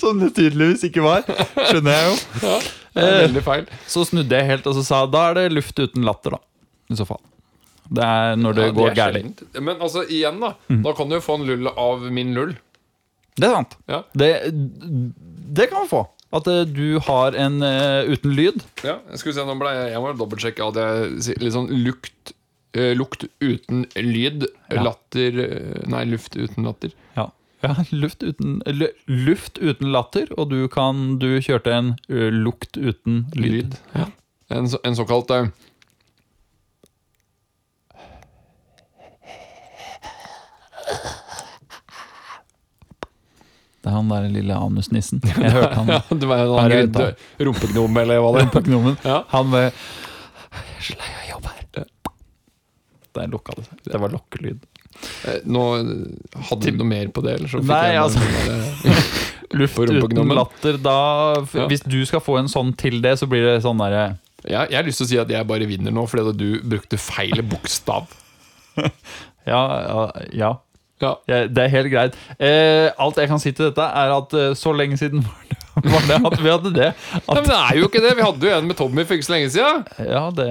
Som det tydeligvis ikke var. Skjønner jeg jo.
Ja, det er veldig feil.
Så snudde jeg helt og så sa da er det luft uten latter, da. I så fall. Det er når det
Ja,
går gærent.
Men altså, igjen, da.
Mm.
Da kan du jo få en lull av min lull.
Det er sant.
Ja.
Det, det kan man få. At eh, du har en uh, uten lyd.
Ja, jeg skulle se, nå ble jeg, jeg må dobbeltsjekke at jeg litt sånn lukt uh, Lukt uten lyd.
Ja.
Latter eh, Nei, luft uten latter.
Ja. Ja luft, uten, luft uten latter, og du kan Du kjørte en ø, lukt uten lyd.
Ja. En, så, en såkalt eh,
Det er han der lille anusnissen. Jeg hørte han.
ja, Det var
Han grynta.
der rumpegnom, eller hva det var,
Rumpegnomen.
Ja.
Han med Jeg er så lei av jobb her. Der lukka det seg. Det var lokkelyd.
Eh, Nå hadde du noe mer på det, eller så fikk
Nei,
jeg
altså-
eh,
Luft uten latter, da
Ja.
Hvis du skal få en sånn til det, så blir det sånn derre
jeg, jeg har lyst til å si at jeg bare vinner nå, fordi du brukte feil bokstav.
Ja, ja, ja.
Ja.
Ja, det er helt greit. Eh, alt jeg kan si til dette, er at eh, så lenge siden var det, var det at vi hadde det.
Nei,
At,
men det er jo ikke det! Vi hadde jo en med Tommy for ikke så lenge siden.
ja, det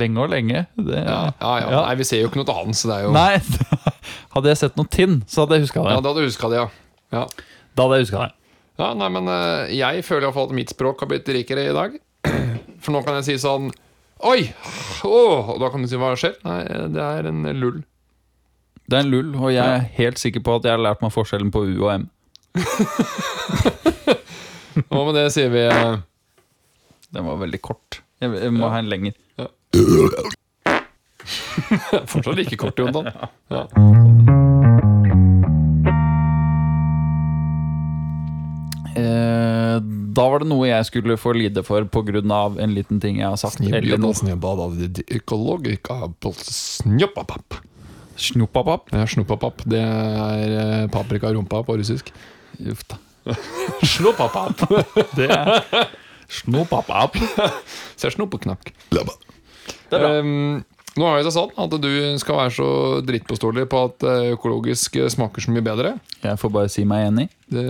Lenge og lenge. Det,
Ja, ja, ja.
Ja.
Nei, vi ser jo ikke noe til han, så det er jo
Nei, hadde jeg sett noe tinn, så hadde jeg huska det.
Ja, da hadde du huska det, ja. ja.
Da hadde jeg huska det.
Ja, nei, men eh, jeg føler iallfall at mitt språk har blitt rikere i dag. For nå kan jeg si sånn Oi! Åh, og da kan du si hva skjer? Nei, det er en lull.
Det er en lull, og jeg er helt sikker på at jeg har lært meg forskjellen på U og M.
Og med det sier vi eh,
Den var veldig kort. Jeg, jeg må
Ja.
ha en lenger.
fortsatt like kort, Jontan. Ja.
Eh, da var det noe jeg skulle få lide for pga. en liten ting jeg har sagt. Eller noe.
Ja, Snoppapap. Det er eh, paprika rumpa på russisk.
Uff da.
Snoppapap.
Det er snoppapap.
Ser snoppeknakk.
Det er bra.
Um, nå er det sånn at du skal være så drittpåståelig på at eh, økologisk smaker så mye bedre.
Jeg får bare si meg enig.
Det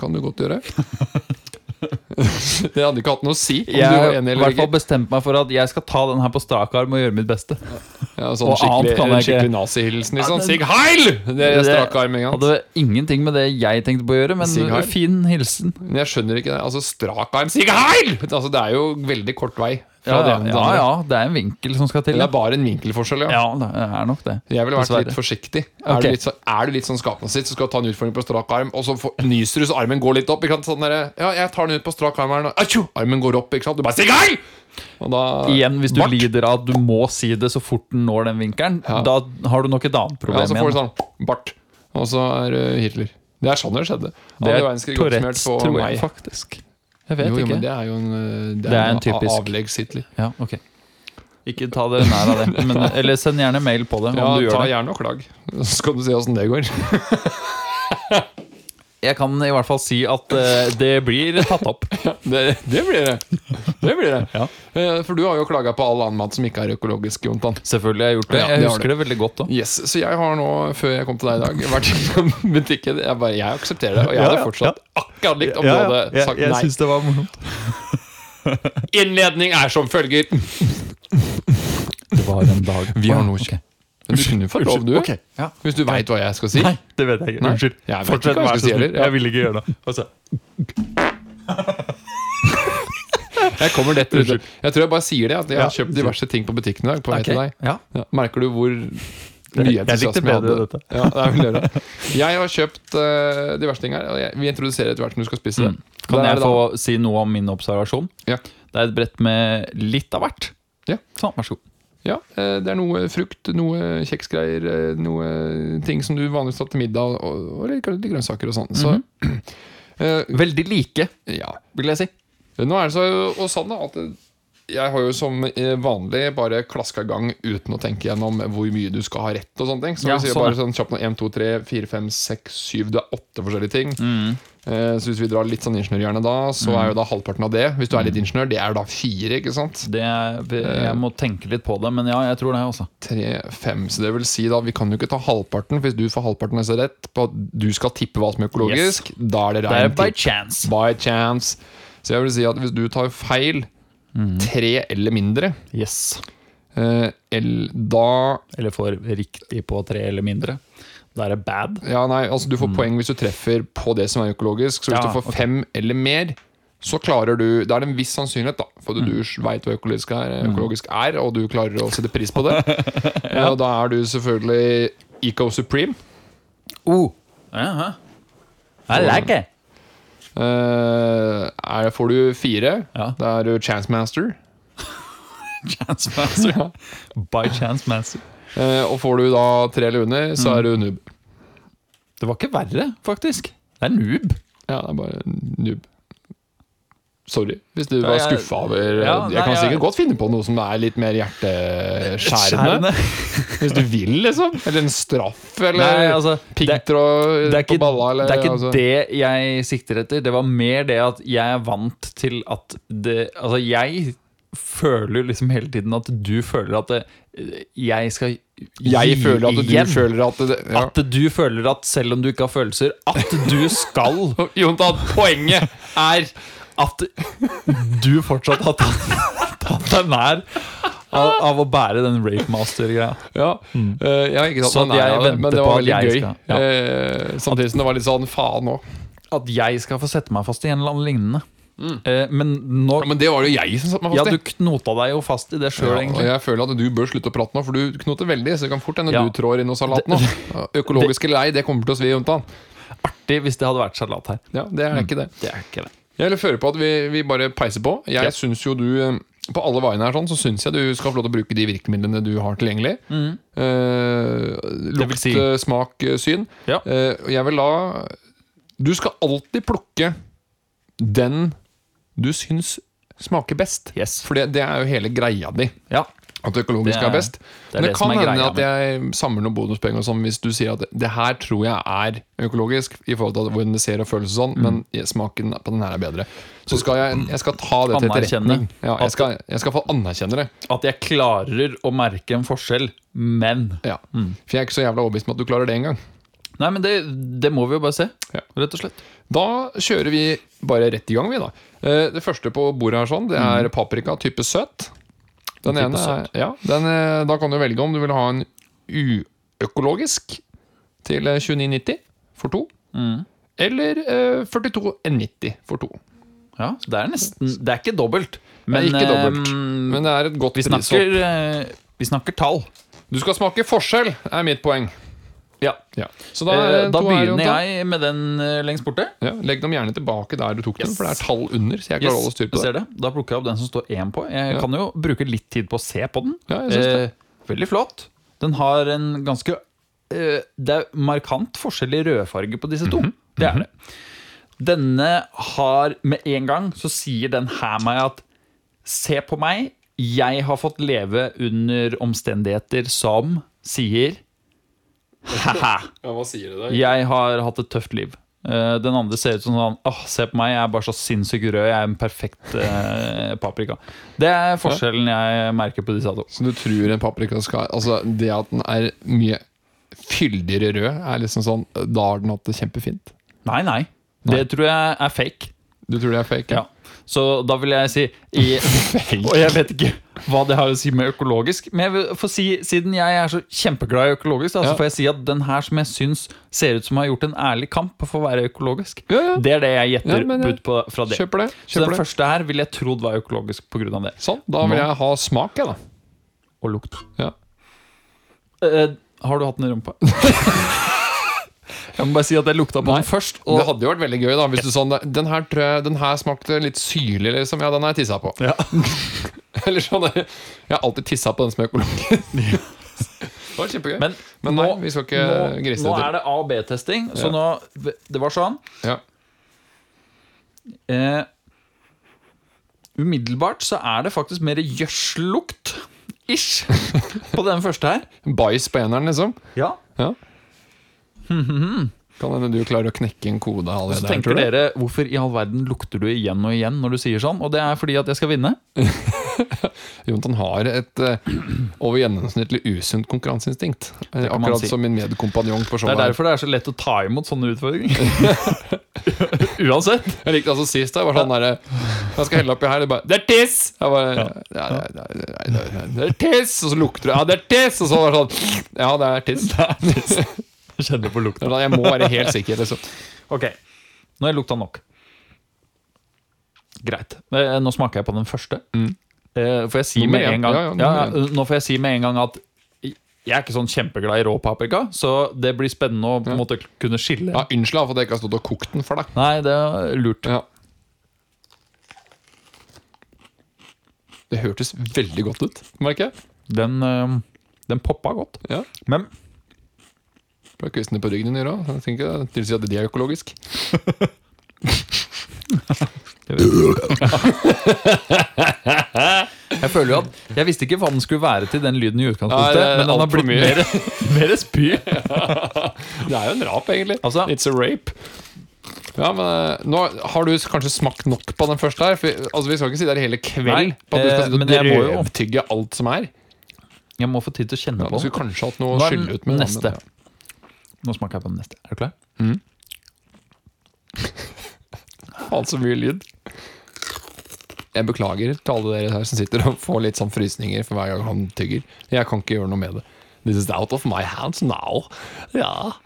kan du godt gjøre. det hadde ikke hatt noe å si om
Jeg har i hvert fall bestemt meg for at jeg skal ta den her på strak arm og gjøre mitt beste.
Ja, sånn
og annet kan jeg ikke.
skikkelig nazihilsen. Liksom.
Ja,
Sig heil! Det er strak arm. ikke sant?
hadde ingenting med det jeg tenkte på å gjøre, men fin hilsen.
Men jeg skjønner ikke det. Altså, strak arm, sig heil! Altså, det er jo veldig kort vei.
Ja,
det
ja,
ene til det
ja,
andre.
ja, det er en vinkel som skal til.
Det er bare en vinkelforskjell, ja.
ja det er nok det.
Jeg ville vært litt forsiktig.
Ok.
Er, du litt så, er du litt sånn skapende sitt, så skal du ta en utfordring på strak arm, og så får, nyser du så armen går litt opp. Ikke sant? Sånn der, ja, jeg tar den ut på strak arm her nå. Armen går opp, ikke sant? Du bare sikkert! Og da
Igjen, hvis du
Bart.
lider av at du må si det så fort den når den vinkelen,
Ja.
da har du nok et annet problem Ja,
så får du
igjen.
sånn bart, og så er det Hitler. Det er sånn det skjedde.
Det
Andre
er
verdenskrig oppsummert på
tror
meg.
jeg faktisk. Jeg vet
Jo, jo,
ikke.
men det er jo en eh, Det
Det er en
noe
typisk-
avleggs Hitler.
Ja, ok Ikke ta det nær av det. Men, eller send gjerne mail på det om
Ja, ta
det.
gjerne og klag. Så skal du se åssen det går.
Jeg kan i hvert fall si at eh, det blir tatt opp.
Det, det blir det. Det blir det.
Ja.
Eh, For du har jo klaga på all annen mat som ikke er økologisk, Jontan.
Selvfølgelig har jeg gjort det.
Ja, det
Jeg
har
husker det veldig godt da
Yes, Så jeg har nå, før jeg kom til deg i dag, vært i butikken. Jeg, bare, jeg aksepterer det, og jeg
Ja,
hadde
ja,
fortsatt akkurat likt om du hadde sagt nei.
det var morsomt.
Innledning er som følger.
Det var en dag
Vi har noe
ok.
Men du kunne få lov, du.
Okay. ja.
Hvis du veit hva jeg skal si.
Nei, det vet jeg ikke.
Nei.
Unnskyld.
Jeg vet
Fortsett,
ikke hva jeg skal
så
si
snill.
heller. Ja.
Jeg vil ikke gjøre det. Altså.
Jeg kommer rett ut. Jeg tror jeg bare sier det. At jeg har kjøpt diverse ting på butikken i dag. På vei
okay.
til deg
Ja.
ja. Merker du hvor mye
Jeg
entusiasme jeg hadde? Ja, det er vel det. Jeg har kjøpt uh, diverse ting her. Og jeg, vi introduserer etter hvert når du skal spise det.
Mm. Kan
er
jeg
det
få si noe om min observasjon?
Ja.
Det er et brett med litt av hvert.
Ja.
Sånn, vær så god.
Ja, eh, Det er noe frukt, noe kjeksgreier, eh, noe ting som du vanligvis tar til middag, og, og litt grønnsaker og sånn. Så eh,
Veldig like,
ja.
vil jeg si.
Nå er det så og sånn da, at jeg har jo som eh, vanlig bare klaska i gang uten å tenke gjennom hvor mye du skal ha rett og sånne ting. Så
Ja,
vi sier
sånn,
bare sånn kjapt nå 1, 2, 3, 4, 5, 6, 7 Du er åtte forskjellige ting.
Mm.
Eh, Så hvis vi drar litt sånn ingeniørhjerne da, så er jo da halvparten av det, hvis du er litt ingeniør, det er da fire, ikke sant?
Det er, jeg må tenke litt på det, men ja, jeg tror det, også.
Tre, fem, så det vil si da, vi kan jo ikke ta halvparten, for hvis du får halvparten av rett på at du skal tippe hva som er økologisk, da er det rein
by chance.
By chance. Så jeg vil si at hvis du tar feil, tre eller mindre,
Yes.
eh, el- da
Eller får riktig på tre eller mindre. Da er bad.
Ja, nei, altså du får poeng hvis du treffer på det som er økologisk. Så hvis
Mm. Ja,
du får
ok.
fem eller mer, så klarer du Da er det en viss sannsynlighet da for du,
Mm.
du veit hva økologisk er, økologisk er, og du klarer å sette pris på det. Og da er du selvfølgelig Eco Supreme.
Oh. Jaha. I like it.
Eh, er, får du fire,
Ja.
da er du Chance Master.
Chance master. By chance master.
Eh, og får du da tre eller under, så
Mm.
er du noob.
Det var ikke verre, faktisk. Det er noob.
Ja, det er bare noob. Sorry hvis du var skuffa over
Ja,
Jeg kan
sikkert
sikkert godt finne på noe som er litt mer hjerteskjærende. Hvis du vil, liksom. Eller en straff, eller
Nei, altså,
piggtråd på balla. Eller,
det, er ikke
altså.
det jeg sikter etter. Det var mer det at jeg er vant til at det Altså, jeg føler liksom hele tiden at du føler at det, jeg skal
Jeg
gi
føler at du føler at det, ja.
At du føler at selv om du ikke har følelser, at du skal
Jontan, poenget er
At du fortsatt har tatt, tatt deg nær av, av å bære den rape master-greia.
Ja, eh, jeg har
Så
nær
jeg venter
men det var veldig gøy.
skal- ja.
Eh, samtidig som det var litt sånn faen òg.
At jeg skal få sette meg fast i en eller annen lignende. Eh, men nå
Ja, men det var det jo jeg som satte meg fast i.
Ja, du knota deg jo fast i det sjøl,
Ja, og
egentlig.
jeg føler at du bør slutte å prate nå, for du knoter veldig. Så det kan fort hende
Ja.
du trår inn noe salat nå. Økologisk eller ei, det kommer til å svi, Jontan.
Artig hvis det hadde vært salat her.
Ja, det er ikke det.
Det er ikke det.
Jeg vil føre på at vi, vi bare peiser på. Jeg
Ja.
synes jo du eh, På alle veiene her sånn, så syns jeg du skal få lov til å bruke de virkemidlene du har tilgjengelig. Eh,
vil
lukt,
si-
eh, smak, eh, syn.
Ja.
Eh, jeg vil la Du skal alltid plukke den du syns smaker best.
Yes.
For det, det er jo hele greia di.
Ja.
At det økologiske
Det er-
er, best.
det er
Men det kan hende at jeg samler noen bonuspenger sånn hvis du sier at det her tror jeg er økologisk, i forhold til hvordan det ser og føles sånn,
Mm.
men smaken på den her er bedre. Så skal jeg, jeg skal ta det til etterretning. Ja, jeg, skal, jeg skal få anerkjenne det.
At jeg klarer å merke en forskjell, men
Ja.
Mm.
For jeg er ikke så jævla overbevist om at du klarer det engang.
Nei, men det, det må vi jo bare se,
Ja.
rett og slett.
Da kjører vi bare rett i gang, vi, da. Eh, Det første på bordet her sånn, det er paprika type søt. Den
Type
ene
søt.
ja, den, eh, Da kan du velge om du vil ha en uøkologisk til eh, 29,90 for to. Eller eh, 42,90 for to.
Ja, det er nesten Det er ikke dobbelt.
Det
Men,
er ikke dobbelt, men det er et godt
vi, snakker, prisopp. vi snakker tall.
Du skal smake forskjell, er mitt poeng.
Ja.
Ja. Så da, er
da begynner jeg med den eh, lengst borte.
Ja, legg dem gjerne tilbake der du tok
Yes.
for det er tall under. Så jeg klarer å holde styr på det.
ser det. Da plukker jeg opp den som står én på. Jeg
Ja.
kan jo bruke litt tid på å se på den.
Ja, jeg synes det.
Eh, veldig flott. Den har en ganske eh, Det er markant forskjell i rødfarge på disse to.
Mhm.
Det er det. Denne har med en gang så sier den her meg at Se på meg, jeg har fått leve under omstendigheter som sier.
Ja, hva sier du der?
Jeg har hatt et tøft liv. Eh, Den andre ser ut som sånn Åh, se på meg, jeg er bare så sinnssykt rød. Jeg er en perfekt eh, paprika. Det er forskjellen jeg merker på disse to.
Så du tror en paprika skal Altså, det at den er mye fyldigere rød, er liksom sånn Da har den hatt det kjempefint.
Nei, nei. Det tror jeg er fake.
Du tror det er fake?
Ja. Så da vil jeg si i, Og jeg vet ikke hva det har å si med økologisk, men jeg vil få si, siden jeg er så kjempeglad i økologisk, da, så får jeg si at den her som jeg syns ser ut som har gjort en ærlig kamp for å være økologisk, det er det jeg gjetter
men
ut på, fra det.
Kjøper det.
Så den
det.
første her ville jeg trodd var økologisk pga. det.
Sånn. Da vil jeg ha smak, jeg, da.
Og lukt.
Ja.
Eh, har du hatt den i rumpa? jeg må bare si at jeg lukta på
Nei.
den først.
Det hadde jo vært veldig gøy da Hvis du sånn Den her, den her smakte litt syrlig, liksom. Ja, den har jeg tissa på.
Ja.
Eller sånn Jeg har alltid tissa på den som er økologisk. Det var kjempegøy.
Men,
Men
nå,
nei, vi skal ikke
nå,
grise
nå er det A- og B-testing. Så
Ja.
nå Det var sånn.
Ja.
Eh, umiddelbart så er det faktisk mer gjødsellukt ish på den første her.
Bæsj på eneren, liksom.
Ja.
Ja. Kan hende du klarer å knekke en kode
Så
der,
tenker
tror du?
dere hvorfor i all verden lukter du igjen og igjen når du sier sånn? Og det er fordi at jeg skal vinne.
Jontan har et eh, over gjennomsnittlig usunt konkurranseinstinkt. Eh,
kan man
Akkurat
si.
som min medkompanjong på
Det
showet.
er
her.
derfor det er så lett å ta imot sånne utfordringer. Uansett.
Jeg likte altså sist jeg var sånn derre Jeg skal helle oppi her, det bare Det er tiss! Jeg bare ja, Det er tiss! Og så lukter det Ja, det er tiss! Og så var det sånn Ja, det er tiss.
Kjenner på lukta.
Jeg må være helt sikker, liksom.
Ok, nå har jeg lukta nok. Greit. Eh, Nå smaker jeg på den første.
Mm.
Eh, Får jeg si med en gang
Ja, ja,
ja, Nå får jeg si med en gang at jeg er ikke sånn kjempeglad i rå paprika, så det blir spennende å på en måte kunne skille.
Ja, Unnskyld for at jeg ikke har stått og kokt den for deg.
Nei, det er lurt.
Ja. Det hørtes veldig godt ut, merker jeg.
Den, eh, den poppa godt.
Ja.
Men
Kvistene på ryggen din gjøre? Jeg tenker det tilsier at de er økologisk.
jeg føler jo at Jeg visste ikke hva den skulle være til den lyden i utgangspunktet,
Nei,
men den har blitt mer, mer spy.
Det er jo en rap, egentlig.
Altså-
It's a rape. Ja, men eh, Nå har du kanskje smakt nok på den første her. For, altså, Vi skal ikke sitte her hele kveld
Nei,
på at du
eh,
skal sitte
men
og drøvtygge alt som er.
Jeg må få tid til å kjenne
Ja,
på den.
skulle kanskje hatt noe
Nå
å
er den
skylle ut med. da,
neste.
men,
Nå smaker jeg på den neste. Er du klar?
Mm. Faen, så mye lyd. Jeg beklager til alle dere her som sitter og får litt sånn frysninger for hver gang han tygger. Jeg kan ikke gjøre noe med det. This is out of my hands now. Ja.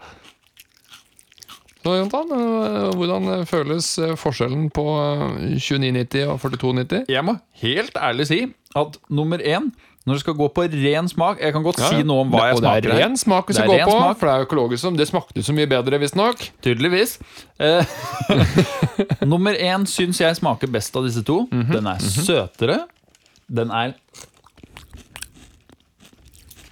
Så Jontan, eh, hvordan føles eh, forskjellen på eh, 2990 og 4290?
Jeg må helt ærlig si at nummer én når det skal gå på ren smak Jeg kan godt si noe om hva jeg
og det er ren smak vi skal gå på,
smak.
for det er økologisk. som- Det smakte så mye bedre, visstnok.
Tydeligvis. Eh, nummer én syns jeg smaker best av disse to.
Mhm.
Den er søtere. Den er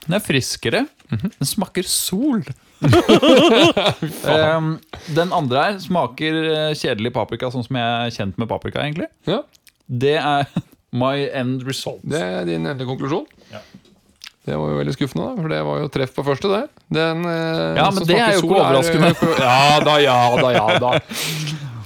Den er friskere.
Mhm.
Den smaker sol. Em, den andre her smaker eh, kjedelig paprika, sånn som jeg er kjent med paprika. egentlig
Ja,
Det er my end result.
Det er din endelige konklusjon.
Ja.
Det var jo veldig skuffende, da, for det var jo treff på første. det Den, eh,
Ja, men det er jo ikke overraskende.
Er, Ja da, ja da, ja da.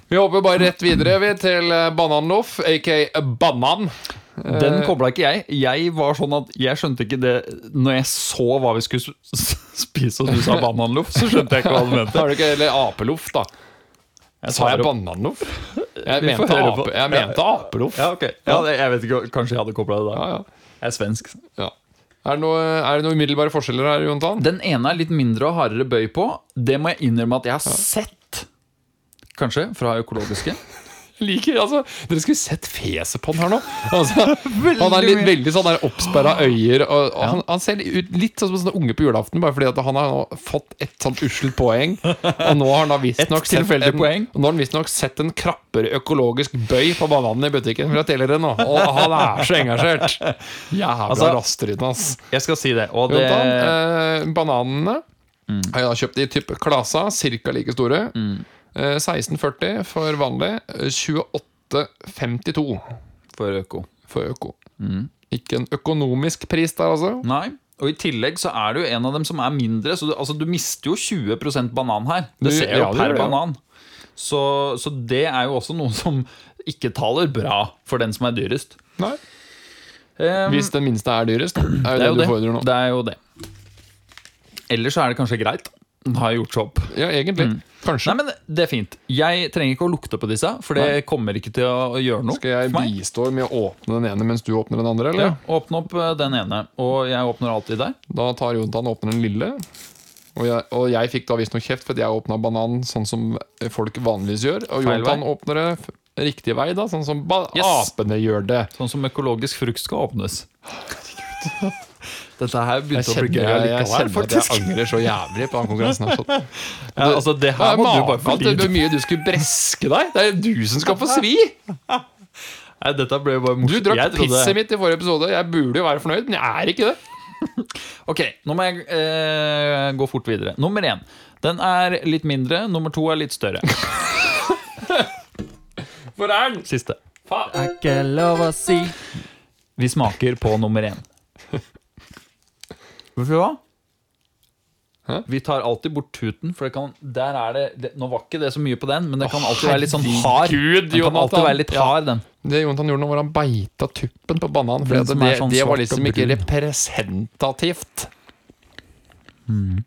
Vi hopper bare rett videre vi til eh, bananloff, aka banan.
Den kobla ikke jeg. Jeg var sånn at jeg skjønte ikke det Når jeg så hva vi skulle spise, og du sa bananloff, så skjønte jeg ikke hva du mente.
Har du ikke heller apeloff, da.
Jeg
Sa jeg bananloff? Jeg mente, ape, jeg mente apeloff.
Ja, okay. Ja, jeg vet ikke, Kanskje jeg hadde kobla det da.
Ja, ja.
Jeg er svensk.
Ja. Er, det noe, er det noen umiddelbare forskjeller her, Jontan?
Den ene er litt mindre og hardere bøy på. Det må jeg innrømme at jeg har sett. Kanskje fra økologiske.
Liker, altså, Dere skulle sett fjeset på han her nå. Altså, han er litt, veldig sånn der oppsperra øyer. Og, og han, han ser ut litt sånn som sånne unge på julaften, bare fordi han har nå fått et sånt usselt poeng. Og nå har han da visstnok
Et
sett, en- krapper nå har han visstnok sett en krappere økologisk bøy på bananen i butikken. Teller det nå Og han er så engasjert. Jævla
Altså,
ass.
Jeg skal si det. Og det
Jontan, eh, bananene
Mm.
har jeg da kjøpt i type klasa, ca. like store.
Mm.
Eh, 1640 for vanlig. eh, 2852
For øko.
for øko.
Mm.
Ikke en økonomisk pris der, altså.
Nei. Og i tillegg så er det jo en av dem som er mindre, så du, altså, du mister jo 20% banan her. Det ser jo
ja,
per
det, ja.
banan. Så, så det er jo også noe som ikke taler bra for den som er dyrest.
Nei.
Um,
Hvis den minste er dyrest. Er jo
det
det,
er jo
du
det.
fordrer nå.
Det er jo det. Ellers så er det kanskje greit. Da har gjort seg opp.
Ja, egentlig. Kanskje.
Nei, men det er fint. Jeg trenger ikke å lukte på disse, for det
Nei.
kommer ikke til å gjøre noe.
Skal jeg bistå med å åpne den ene mens du åpner den andre? eller?
Ja, åpne opp eh, den ene, og jeg åpner alltid der.
Da tar Jontan og åpner den lille. Og jeg, og jeg fikk da visstnok kjeft fordi jeg åpna bananen sånn som folk vanligvis gjør. Og
Feil
Jontan
vei.
åpner det riktig vei, da, sånn som
Yes.
apene gjør det.
Sånn som økologisk frukt skal åpnes. Dette her begynte å bli gøy
jeg, jeg kjenner at jeg angrer så jævlig på den konkurransen. her sånn.
Ja, altså, det
Det
her
er
må du bare få
hvor mye du skulle breske deg. Det er du som skal få svi.
Nei, dette ble jo bare
Du
morsomt.
drakk
Jeg
pisset mitt i forrige episode. Jeg burde jo være fornøyd, men jeg er ikke det.
Ok, nå må jeg eh, gå fort videre. Nummer én. Den er litt mindre. Nummer to er litt større.
Hvor er den?
Siste.
Faen.
Er ikke lov å si. Vi smaker på nummer én. Du hva?
Hæ?
Vi tar alltid bort tuten, for det kan, der er det, det Nå var ikke det så mye på den, men det kan alltid være litt sånn hard.
Gud,
Den kan alltid være litt hard, den.
Det Jonathan gjorde nå, var han beita tuppen på bananen. For det, det,
er sånn
det var liksom ikke representativt.
Mm.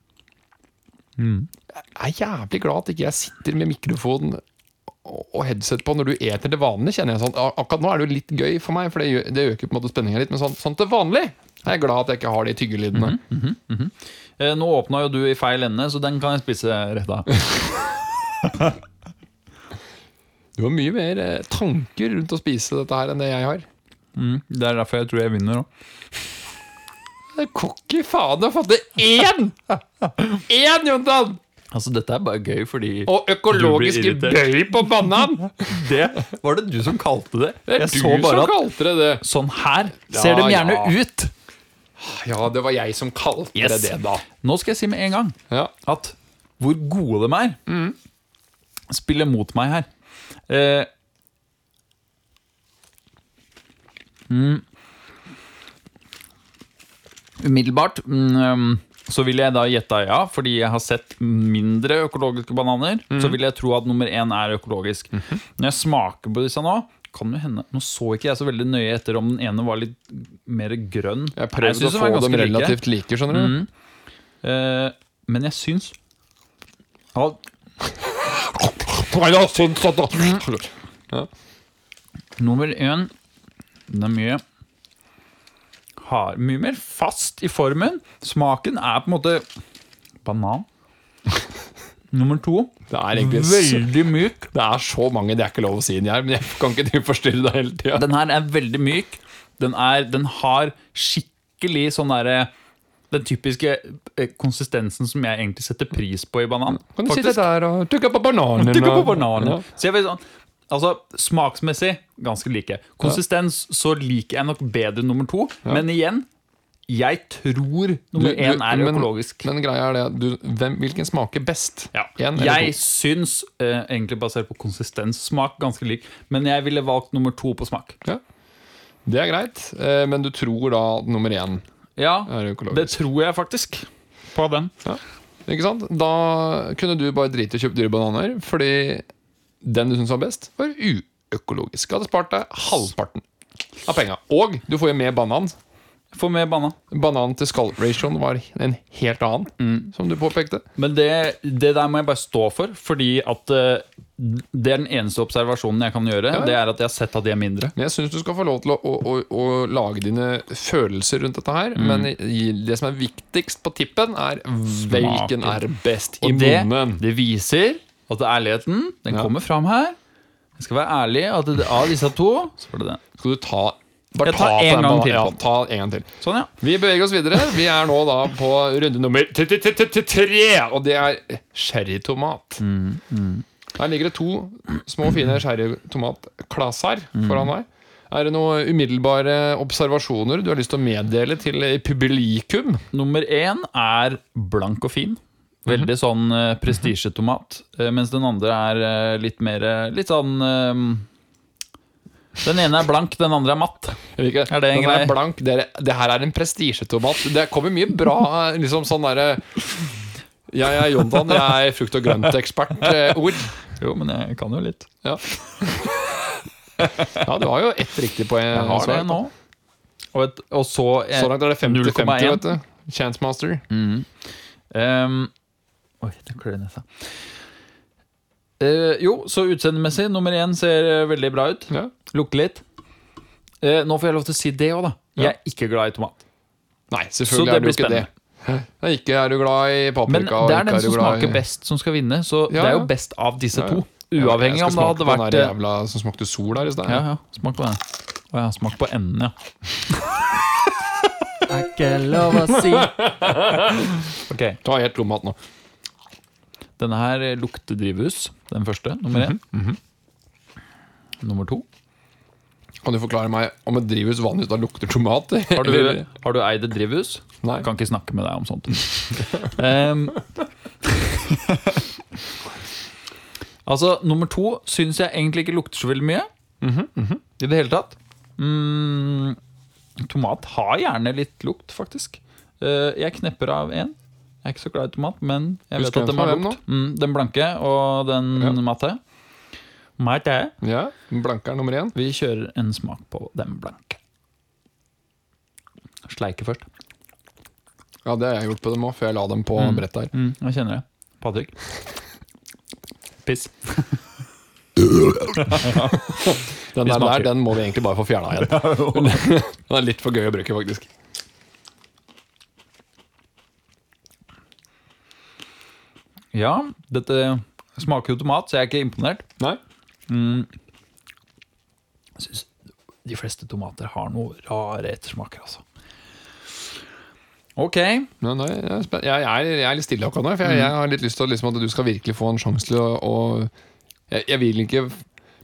Jeg er jævlig glad at ikke jeg sitter med mikrofon og headset på når du eter det vanlige. kjenner jeg sånn Akkurat nå er det jo litt gøy for meg, for det, det øker på en måte spenninga litt. Men sånn, sånn til vanlig er glad at jeg ikke har de tyggelydene.
Mhm. Eh, Nå åpna jo du i feil ende, så den kan jeg spise rett av.
Du har mye mer eh, tanker rundt å spise dette her enn det jeg har.
Mm, det er derfor jeg tror jeg vinner òg.
Cocky faen, du har fått det én! Én, Jontan!
Altså, dette er bare gøy fordi
Og økologisk
Du blir irritert.
bøy på banan!
Det var det du som kalte det.
Det
Jeg
du
så bare
som
at
kalte det det.
sånn her ser
Ja,
de gjerne
ja.
ut.
Ja, det var jeg som kalte
Yes.
det det, da.
Nå skal jeg si med en gang
Ja.
at hvor gode de er, spiller mot meg her. Eh, mm, umiddelbart mm, så vil jeg da gjette ja, fordi jeg har sett mindre økologiske bananer. Så vil jeg tro at nummer én er økologisk. Når jeg smaker på disse nå, kan det hende Nå så ikke jeg så veldig nøye etter om den ene var litt mer grønn.
Jeg prøvde å få dem
like.
relativt like, skjønner du.
Eh, men jeg syns ja,
Jeg syns at
Nummer én Den er mye har Mye mer fast i formen. Smaken er på en måte banan. Nummer to
Det er egentlig
veldig myk.
Det er så mange det er ikke lov å si inni her, men jeg kan ikke forstyrre deg hele tida.
Den her er veldig myk. Den, er, den har skikkelig sånn derre Den typiske eh, konsistensen som jeg egentlig setter pris på i banan.
Kan du sitte der og tygge på bananen?
Tygge på
og-
bananen.
Ja.
Så jeg vil sånn Altså, Smaksmessig ganske like. Konsistens så liker jeg nok bedre nummer to. Men igjen, jeg tror nummer én er
men-
økologisk.
Men greia er det du, hvem, hvilken smaker best?
Ja.
En
Jeg syns, eh, egentlig basert på konsistens, smak ganske lik, men jeg ville valgt nummer to på smak.
Ja. Det er greit, eh, men du tror da nummer én
Ja,
er økologisk?
det tror jeg faktisk. På den.
Ikke sant? Da kunne du bare drite i å kjøpe dyre bananer, fordi den du syns var best, var uøkologisk. Hadde spart deg halvparten av penga. Og du får jo med banan.
Få med banan.
Banan til skall-ratioen var en helt annen,
Mm.
som du påpekte.
Men det, det der må jeg bare stå for, fordi at uh, det er den eneste observasjonen jeg kan gjøre.
Ja.
Det er at jeg har sett at de er mindre.
Men jeg syns du skal få lov til å, å, å, å lage dine følelser rundt dette her.
Mm.
Men det som er viktigst på tippen, er hvilken er best i
Og det,
munnen.
det viser at ærligheten den
Ja.
kommer fram her. Jeg skal være ærlig at det, av disse to så var det den.
Skal du ta Bare ta
en gang til
Ja, ta en gang til.
Sånn, ja.
Vi beveger oss videre. Vi er nå da på runde nummer tre, og det er sherrytomat. Her ligger det to små, fine sherrytomatklasser foran deg. Er det noen umiddelbare observasjoner du har lyst til å meddele til publikum?
Nummer én er blank og fin. Veldig sånn uh, prestisjetomat. eh, mens den andre er eh, litt mer eh, Litt sånn eh, Den ene er blank, den andre er matt. Er det en
Den er blank. Det, er, det her er en prestisjetomat. Det kommer mye bra liksom sånn derre Jeg er Jondan, jeg er frukt- og grøntekspert-ord.
Jo, men jeg kan jo litt.
Ja. ja, du har jo ett riktig poeng.
Jeg har det nå. Og, et, og så eh,
Så langt er det 50-50, vet du. Chancemaster.
ehm, Oi, det klør i nesa. Eh, jo, så utseendemessig. Nummer én ser eh, veldig bra ut.
Ja.
Lukter litt. Eh, nå får jeg lov til å si det òg, da. Jeg er ikke glad i tomat.
Nei,
Så
selvfølgelig
det
er du
blir
ikke det. Ja, Ikke er du glad i paprika.
Men det er
ikke
den
du
som
glad i-
smaker best, som skal vinne. Så
Ja,
det er
ja.
jo best av disse
Ja, ja.
to. Uavhengig om det hadde
smake på
vært
den
eh,
der jævla som smakte sol her i sted.
Ja, ja, smak på den. Å ja, smak på enden, ja.
Er ikke lov å si.
Ok,
Ta helt tomat nå.
Denne her eh, lukter drivhus, den første. Nummer én.
Mhm,
Nummer to.
Kan du forklare meg om et drivhus vanligvis da lukter tomat?
Har du, har du eid et drivhus?
Nei.
Kan ikke snakke med deg om sånt. um, altså, nummer to syns jeg egentlig ikke lukter så veldig mye.
Mhm,
I det hele tatt. Mm, tomat har gjerne litt lukt, faktisk. Eh, jeg knepper av én. Jeg er ikke så glad i tomat, men jeg vet at
den er
lukt. Mm, den blanke og den
Ja.
matte. Matte.
Ja, Blanke er nummer én.
Vi kjører en smak på den blanke. Sleike først.
Ja, det har jeg gjort på dem òg, før jeg la dem på
Mm.
brett der.
Mm, jeg kjenner det. Patrick. Piss.
Den der, der den må vi egentlig bare få fjerna igjen. Den er litt for gøy å bruke, faktisk.
Ja, dette smaker jo tomat, så jeg er ikke imponert.
Nei?
Mm. Jeg syns de fleste tomater har noe rare ettersmaker, altså. Ok.
Men nei, jeg, er jeg, er, jeg er litt stille akkurat nå, for jeg, jeg har litt lyst til at, liksom, at du skal virkelig få en sjanse til å, å jeg, jeg vil ikke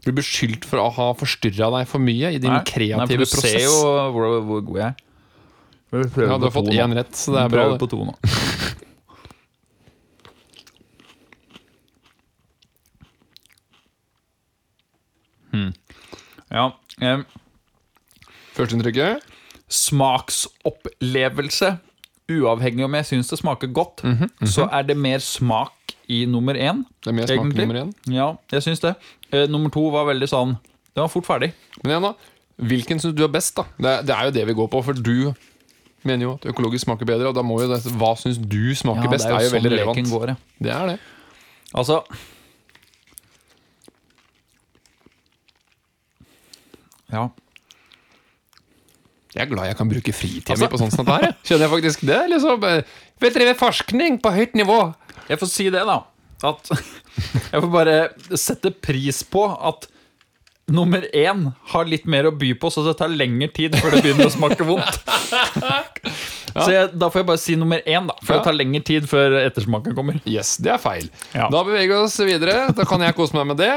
bli beskyldt for å ha forstyrra deg for mye i din
Nei, nei, for du
prosess.
ser jo hvor, hvor god jeg er.
Ja, du har fått én rett, så det er bra.
Prøver på to nå. Ja. Eh,
Førsteinntrykket?
smaksopplevelse. Uavhengig om jeg syns det smaker godt, så er det mer smak i nummer én.
Det er mer smak
Egentlig.
nummer én.
Ja, jeg syns det. Eh, nummer to var veldig sånn Den var fort ferdig.
Men igjen, da. Hvilken syns du er best, da? Det, er- det er jo det vi går på, for du mener jo at økologisk smaker bedre, og da må jo det Hva syns du smaker
Ja,
best,
det er jo,
veldig
sånn
relevant.
leken går, ja.
Det er det.
Altså Ja.
Jeg er glad jeg kan bruke fritida
Altså-
mi på sånt som her. jeg. Jeg faktisk det. Liksom, vi driver forskning på høyt nivå.
Jeg får si det, da. At jeg får bare sette pris på at nummer én har litt mer å by på, så det tar lengre tid før det begynner å smake vondt. Så jeg, da får jeg bare si nummer én, da. For
Ja.
det tar lengre tid før ettersmaken kommer.
Yes, det er feil.
Ja.
Da beveger vi oss videre. Da kan jeg kose meg med det.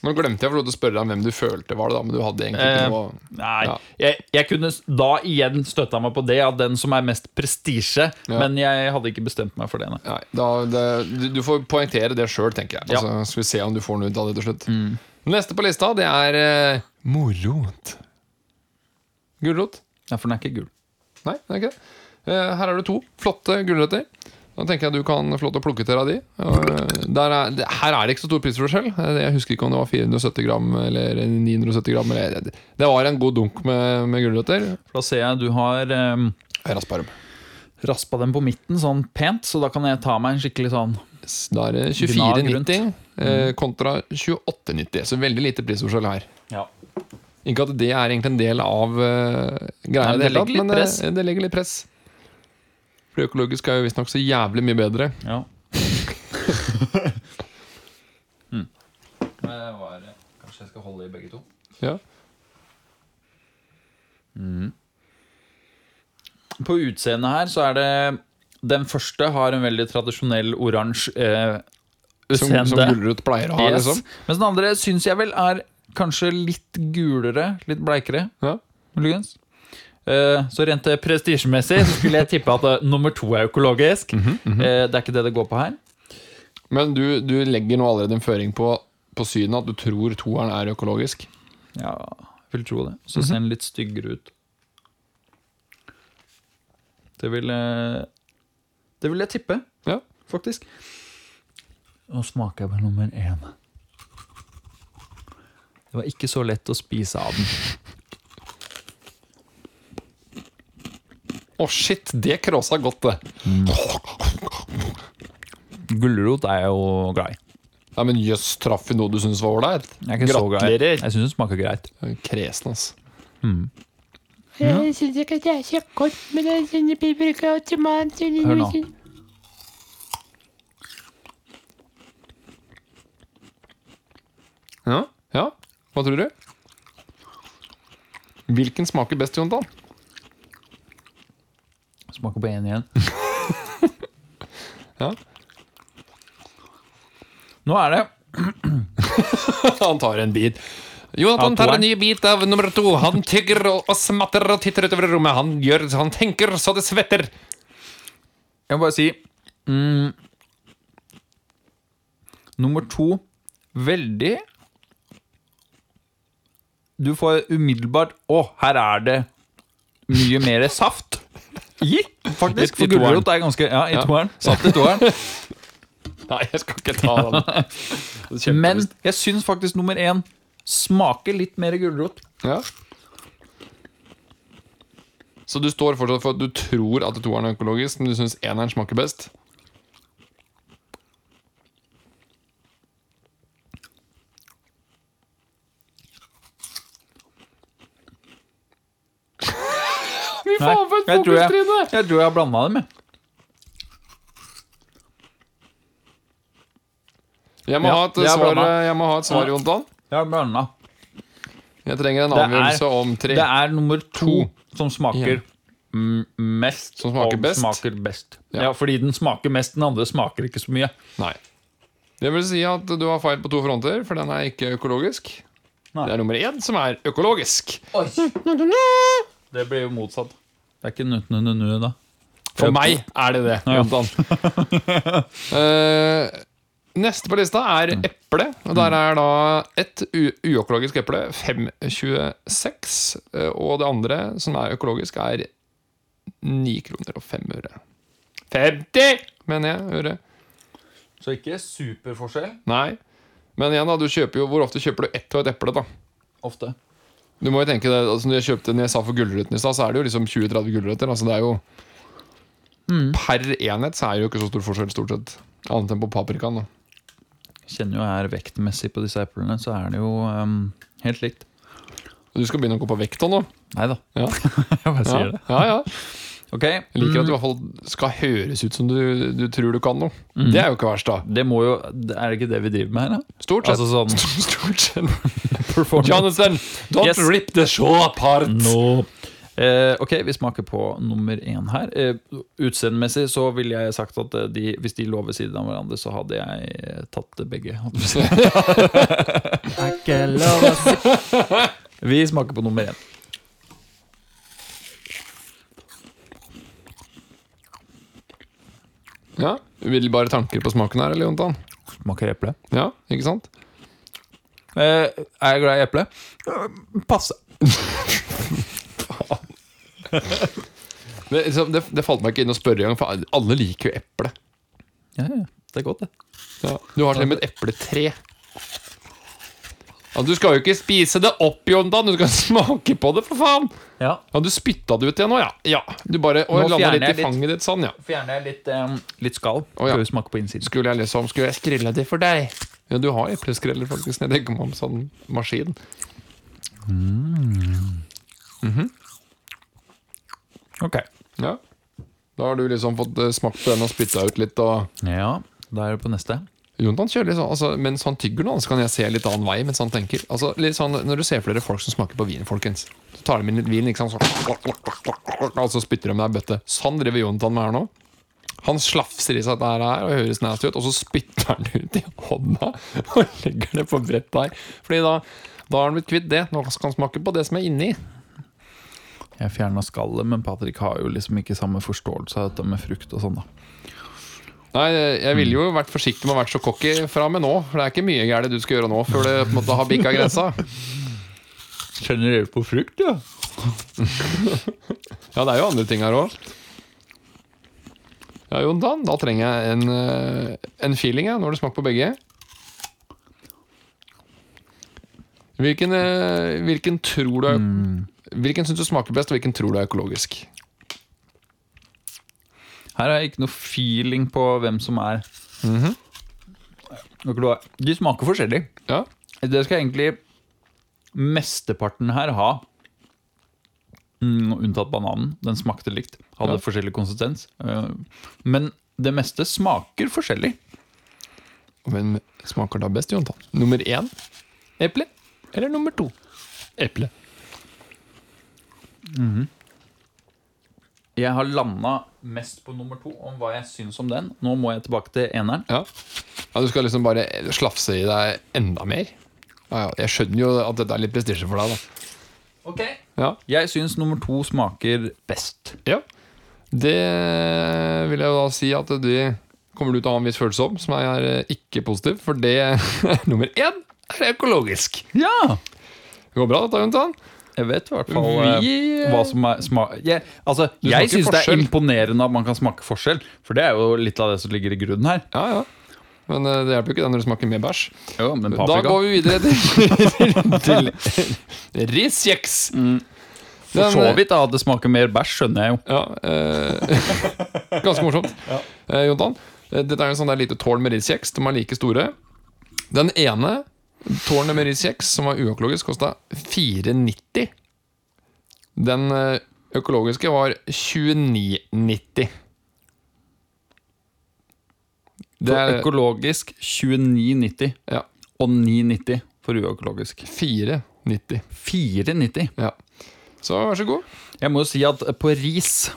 Nå glemte jeg å spørre deg om hvem du følte var det, da. Men du hadde egentlig ikke
Eh,
noe
Nei,
Ja.
jeg, jeg kunne da igjen støtta meg på det, at den som er mest prestisje.
Ja.
Men jeg hadde ikke bestemt meg for det. Nei.
Nei, da, det, du, du får poengtere det sjøl, tenker jeg.
Ja.
Altså, skal vi se om du får noe ut av det til slutt. Neste på lista, det er uh, morot. Gulrot?
Ja, for den er ikke gul.
Nei, den er ikke det. Uh, her er det to flotte gulrøtter. Da tenker jeg du kan få lov til å plukke til av de. Er, her er det ikke så stor prisforskjell. Jeg husker ikke om det var 470 gram eller 970 gram. Eller, det, var en god dunk med, med gulrøtter.
Da ser jeg du har um,
raspa dem.
raspa dem på midten sånn pent, så da kan jeg ta meg en skikkelig sånn
Da er det 24,90 eh, kontra 28,90. Så veldig lite prisforskjell her.
Ja.
Ikke at det er egentlig en del av uh, greia,
Nei, men det,
det tatt,
legger litt
men det, det legger litt press. For økologisk er jo visstnok så jævlig mye bedre.
Ja. hmm. Var, kanskje jeg skal holde i begge to?
Ja.
På utseendet her så er det Den første har en veldig tradisjonell oransje eh,
Som,
utseende.
som gulrot pleier å ha,
Yes.
liksom.
Mens den andre syns jeg vel er kanskje litt gulere, litt bleikere.
Ja.
Muligens. Eh, Så rent eh, prestisjemessig skulle jeg tippe at eh, nummer to er økologisk.
Mhm,
Eh, Det er ikke det det går på her.
Men du, du legger nå allerede en føring på, på synet at du tror toeren er økologisk.
Ja, jeg vil tro det. Så ser den litt styggere ut. Det vil Det vil jeg tippe,
Ja.
faktisk. Nå smaker jeg på nummer én. Det var ikke så lett å spise av den.
Å, shit! Det kråsa godt, det.
Gulrot er jeg jo glad i.
Ja, Men jøss, traff vi noe du syns var ålreit?
Jeg er ikke så glad i
Gratulerer.
Jeg syns den smaker greit.
Kresen, ass.
Jeg syns ikke det er så godt, men jeg synes vi bruker automat.
Hør nå.
Ja, ja. Hva tror du? Hvilken smaker best, Jontan?
Smaker på én igjen.
Ja.
Nå er det
Han tar en bit. Jonathan tar en ny bit av nummer to. Han tygger og, og smatter og titter utover rommet. Han gjør, han tenker så det svetter.
Jeg må bare si mm, Nummer to Veldig Du får umiddelbart Å, her er det mye mer saft i. faktisk. For gulrot er ganske Ja, i toeren. Satt i toeren.
Nei, jeg skal ikke ta den.
Men jeg syns faktisk nummer én smaker litt mer gulrot.
ja. Så du står fortsatt for at du tror at toeren er økologisk, men du syns eneren smaker best? Fy faen, for et
tror jeg, jeg tror jeg har blanda dem, jeg.
Jeg må
Ja,
ha et
jeg er
svar,
blandet.
jeg må ha et svar Jontan.
Jeg har blanda.
Jeg trenger en
Det er-
avgjørelse om tre.
Det er nummer to, som smaker mm, mest
Som smaker
og
best?
smaker best.
Ja.
Ja. fordi den smaker mest, den andre smaker ikke så mye.
Nei. Det vil si at du har feil på to fronter, for den er ikke økologisk.
Nei.
Det er nummer én som er økologisk.
Det blir jo motsatt. Det er ikke nutt-nutt-nutt da.
For meg er det det,
Ja.
Jontan. Eh, neste på lista er eple. Og der er da ett uøkologisk eple, 5,26. eh, Og det andre, som er økologisk, er 9 kroner og 5 øre. 50, mener jeg. Øre.
Så ikke superforskjell.
Nei. Men igjen, da, du kjøper jo, hvor ofte kjøper du ett og et eple, da?
Ofte.
Du må jo tenke det, altså når jeg kjøpte Når jeg sa for gulrøttene i stad, så er det jo liksom 20-30 gulrøtter. Altså det er jo Per enhet så er det jo ikke så stor forskjell, stort sett. Annet enn på paprikaen. da.
Kjenner jo her vektmessig på disse eplene, så er det jo um, helt likt.
Du skal begynne å gå på vekta nå.
Nei da,
Ja.
jeg bare
Ja,
sier det.
ja, ja.
Ok,
Jeg liker at du i hvert fall skal høres ut som du, du tror du kan noe.
Mm.
Det er jo ikke verst, da.
Det må jo Er det ikke det vi driver med her, da?
Stort sett.
Altså sånn
Stort sett.
performance.
Jonathan, don't
Yes.
rip the show apart.
No. Eh, ok, vi smaker på nummer én her. Eh, Utseendemessig så ville jeg sagt at eh, de, hvis de lå ved siden av hverandre, så hadde jeg eh, tatt begge. Vi smaker på nummer én.
Ja, Umiddelbare tanker på smaken her, eller, Jontan?
Smaker eple.
Ja, ikke sant?
Eh, er jeg glad i eple? Eh, Passe.
Det, så det, det falt meg ikke inn å spørre engang, for alle liker jo eple.
Ja, ja, det er godt, det.
Ja. Du har til og med et epletre. Ja, du skal jo ikke spise det opp, Jondan. Du skal smake på det, for faen!
Ja.
Ja, Du spytta det ut igjen nå, ja. ja. Du bare og
Nå
landa litt i
jeg litt.
fanget ditt sånn, ja.
Fjerner jeg litt, um, litt skall.
Ja.
Prøver å smake på innsiden.
Skulle jeg liksom Skulle jeg skrelle det for deg? Ja, du har epleskreller, faktisk. Når jeg tenker meg Mm. sånn maskin.
Ok.
Ja. Da har du liksom fått eh, smakt på den og spytta ut litt, og
Ja, da er det på neste.
Jontan kjører sånn, altså, Mens han tygger nå, så kan jeg se litt annen vei mens han tenker. Altså, litt sånn, Når du ser flere folk som smaker på vin, folkens Så tar de inn litt vin, ikke sant, så, og så spytter de med i bøtte. Sånn driver Jontan med her nå. Han slafser i seg dette her og høres nasty ut, og så spytter han det ut i hånda og legger det på brettet her. Fordi da, da har han blitt kvitt det. Nå skal han smake på det som er inni.
Jeg fjerna skallet, men Patrick har jo liksom ikke samme forståelse av dette med frukt og sånn, da.
Nei, jeg ville jo vært forsiktig med å være så cocky fra og med nå. For det er ikke mye gærent du skal gjøre nå før det på en måte har bikka grensa.
Generelt på frukt, ja.
Ja, det er jo andre ting her òg. Ja, Jon Dan, da trenger jeg en, eh, en feeling, jeg. Nå har du smaker på begge. Hvilken, eh, hvilken tror du er Hvilken syns du smaker best, og hvilken tror du er økologisk?
Her har jeg ikke noe feeling på hvem som er økologi. De smaker forskjellig.
Ja,
Det skal egentlig mesteparten her ha. Mm, unntatt bananen. Den smakte likt. Hadde
Ja.
forskjellig konsistens. Eh, Men det meste smaker forskjellig.
Hvem smaker da best, Jontan? Nummer én eple, eller nummer to eple?
Jeg har landa mest på nummer to om hva jeg syns om den. Nå må jeg tilbake til eneren.
Ja. ja, Du skal liksom bare slafse i deg enda mer? Ja, ja, jeg skjønner jo at dette er litt prestisje for deg, da.
Ok
Ja,
Jeg syns nummer to smaker best.
Ja, det vil jeg jo da si at det kommer du til å ha en viss følelse om, som er ikke positiv, for det nummer én er økologisk.
Ja!
Det går bra, dette, Jontan?
Jeg vet i hvert fall eh,
Vi-
hva som er smak... Jeg, altså,
Du
jeg
smaker
syns det er
forskjell.
imponerende at man kan smake forskjell, for det er jo litt av det som ligger i grunnen her.
Ja, ja. Men eh, det hjelper jo ikke det når det smaker mer bæsj.
Jo, men
Da
paprika
går vi videre til, til riskjeks.
For så vidt da, at det smaker mer bæsj, skjønner jeg jo.
Ja, eh, ganske morsomt. Eh, Jontan, eh, dette er en sånn der lite tårn med riskjeks. De er like store. Den ene tårnet med riskjeks, som var uøkologisk, kosta 4,90. Den eh, økologiske var 29,90. Det
For
er
økologisk 29,90
ja,
og 9,90 for uøkologisk.
4,90.
4,90.
Ja. Så vær så god.
Jeg må jo si at på ris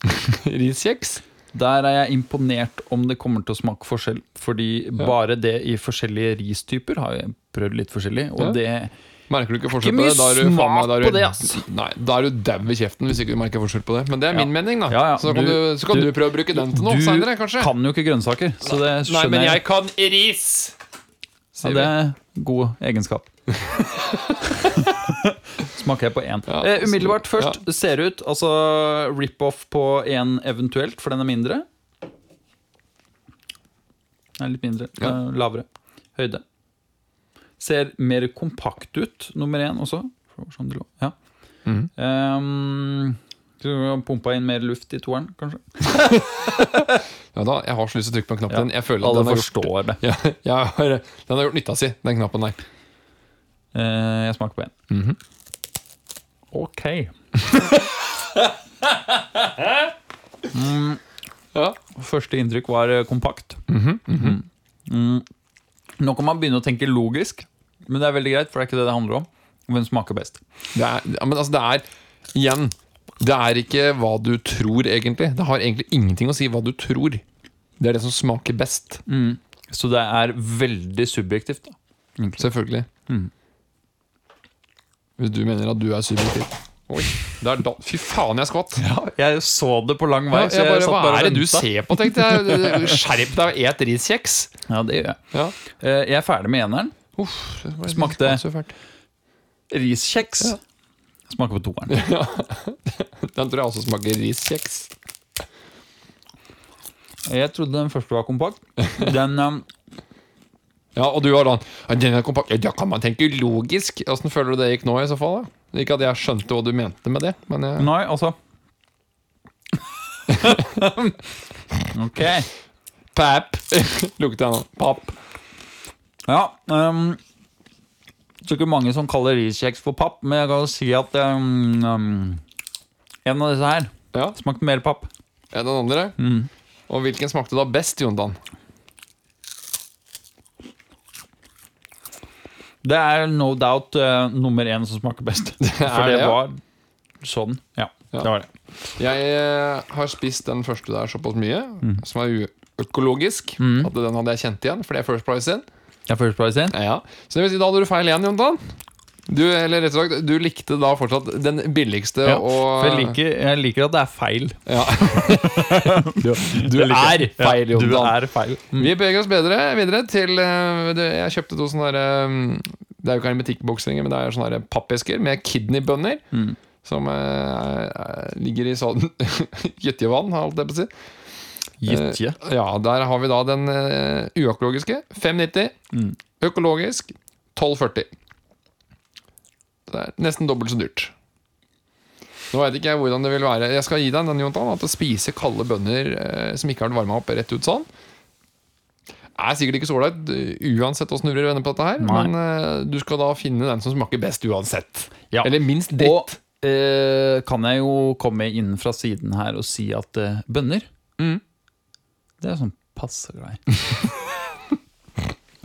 Riskjeks.
Der er jeg imponert om det kommer til å smake forskjell. Fordi bare det i forskjellige ristyper har jeg prøvd litt forskjellig. Og
Ja.
det
Merker du ikke forskjell på det? Da er du, faen meg- da er
på det, ass.
Nei, da er du dau i kjeften hvis ikke du merker forskjell på det. Men det er
Ja.
min mening, da.
Ja, ja.
Så kan, du,
Du-
så kan du,
du-
prøve å bruke den til noe
Du
seinere, kanskje.
kan jo ikke grønnsaker, så det
Nei, men
jeg.
jeg kan ris!
Ja, det er god egenskap. Smaker jeg på én.
Ja,
eh, umiddelbart
ja.
først. Det ser ut altså rip-off på én eventuelt, for den er mindre. Nei, litt mindre.
Ja.
eh, lavere. Høyde. Ser mer kompakt ut, nummer én også. Sånn det lå. Ja.
Mm.
Ehm, Skulle pumpa inn mer luft i toeren, kanskje?
Ja, da, jeg har så lyst til å trykke på knappen. Jeg føler at den har, gjort, ja, jeg har, den har gjort nytta si, den knappen der.
Eh, jeg smaker på én.
Mhm.
Ok.
Ja.
Første inntrykk var kompakt. kompakt.
-hmm,
Mm. Nå kan man begynne å tenke logisk, men det er veldig greit, for det er ikke det det handler om. Hvem smaker best?
Det er, men altså, det er Igjen, det er ikke hva du tror, egentlig. Det har egentlig ingenting å si hva du tror. Det er det som smaker best.
Så det er veldig subjektivt. da egentlig.
Selvfølgelig.
Mhm.
Hvis du mener at du er subjektiv. Oi, der da, Fy faen, jeg skvatt!
Ja, jeg så det på lang vei.
Ja,
så
jeg bare, hva er det du ser på, tenkte jeg. Skjerp deg og et riskjeks.
Ja, det gjør jeg.
Ja.
Eh, Jeg er ferdig med eneren.
Uff, det
Smakte- riskjeks. Ja. Smaker på toeren.
Den tror jeg også smaker riskjeks.
Jeg trodde den første var kompakt. Den um,
Ja, og du har ja, den er kompakt. Ja, Da kan man tenke logisk. Åssen føler du det gikk nå, i så fall? da? Ikke at jeg skjønte hva du mente med det, men jeg,
Nei, altså Ok.
Pap! Lukter jeg nå. Papp.
Ja. Um, er ikke mange som kaller riskjeks for papp, men jeg kan jo si at um, um, en av disse her
Ja,
smakte mer papp.
er den andre.
Mm.
Og hvilken smakte da best, Jontan?
Det er no doubt uh, nummer én som smaker best. For
det,
det
ja.
var sånn. Ja,
Ja.
det var det.
Jeg eh, har spist den første der såpass mye,
Mm.
som er uøkologisk, at den hadde jeg kjent igjen, for det er First Price sin.
Det er First Price in.
Ja. Så det vil si, da hadde du feil igjen, Jontan. Du, eller rett og slett, du likte da fortsatt den billigste
Ja,
og
for jeg liker, jeg liker at det er feil.
Ja. du
Det liker
er feil,
Ja, Du
Jontan.
er feil. Mm.
Vi beveger oss bedre videre til eh, Jeg kjøpte to sånne der, eh, Det er jo ikke hermetikkboksinger, men det er sånne pappesker med kidneybønner.
Mm.
Som eh, eh, ligger i sånn gytjevann, holdt jeg på å si.
Gytje.
Ja, der har vi da den uøkologiske. 5,90.
Mm.
Økologisk 12,40. Det er nesten dobbelt så dyrt. Nå vet ikke jeg hvordan det vil være. Jeg skal gi deg den, Jontan, at å spise kalde bønner eh, som ikke har varma opp rett ut sånn, er sikkert ikke så ålreit uh, uansett åssen du vil vende på dette her.
Nei.
Men eh, du skal da finne den som smaker best uansett.
Ja.
Eller minst dritt.
Og eh, kan jeg jo komme inn fra siden her og si at eh, bønner
Mm.
Det er sånn passe glad i.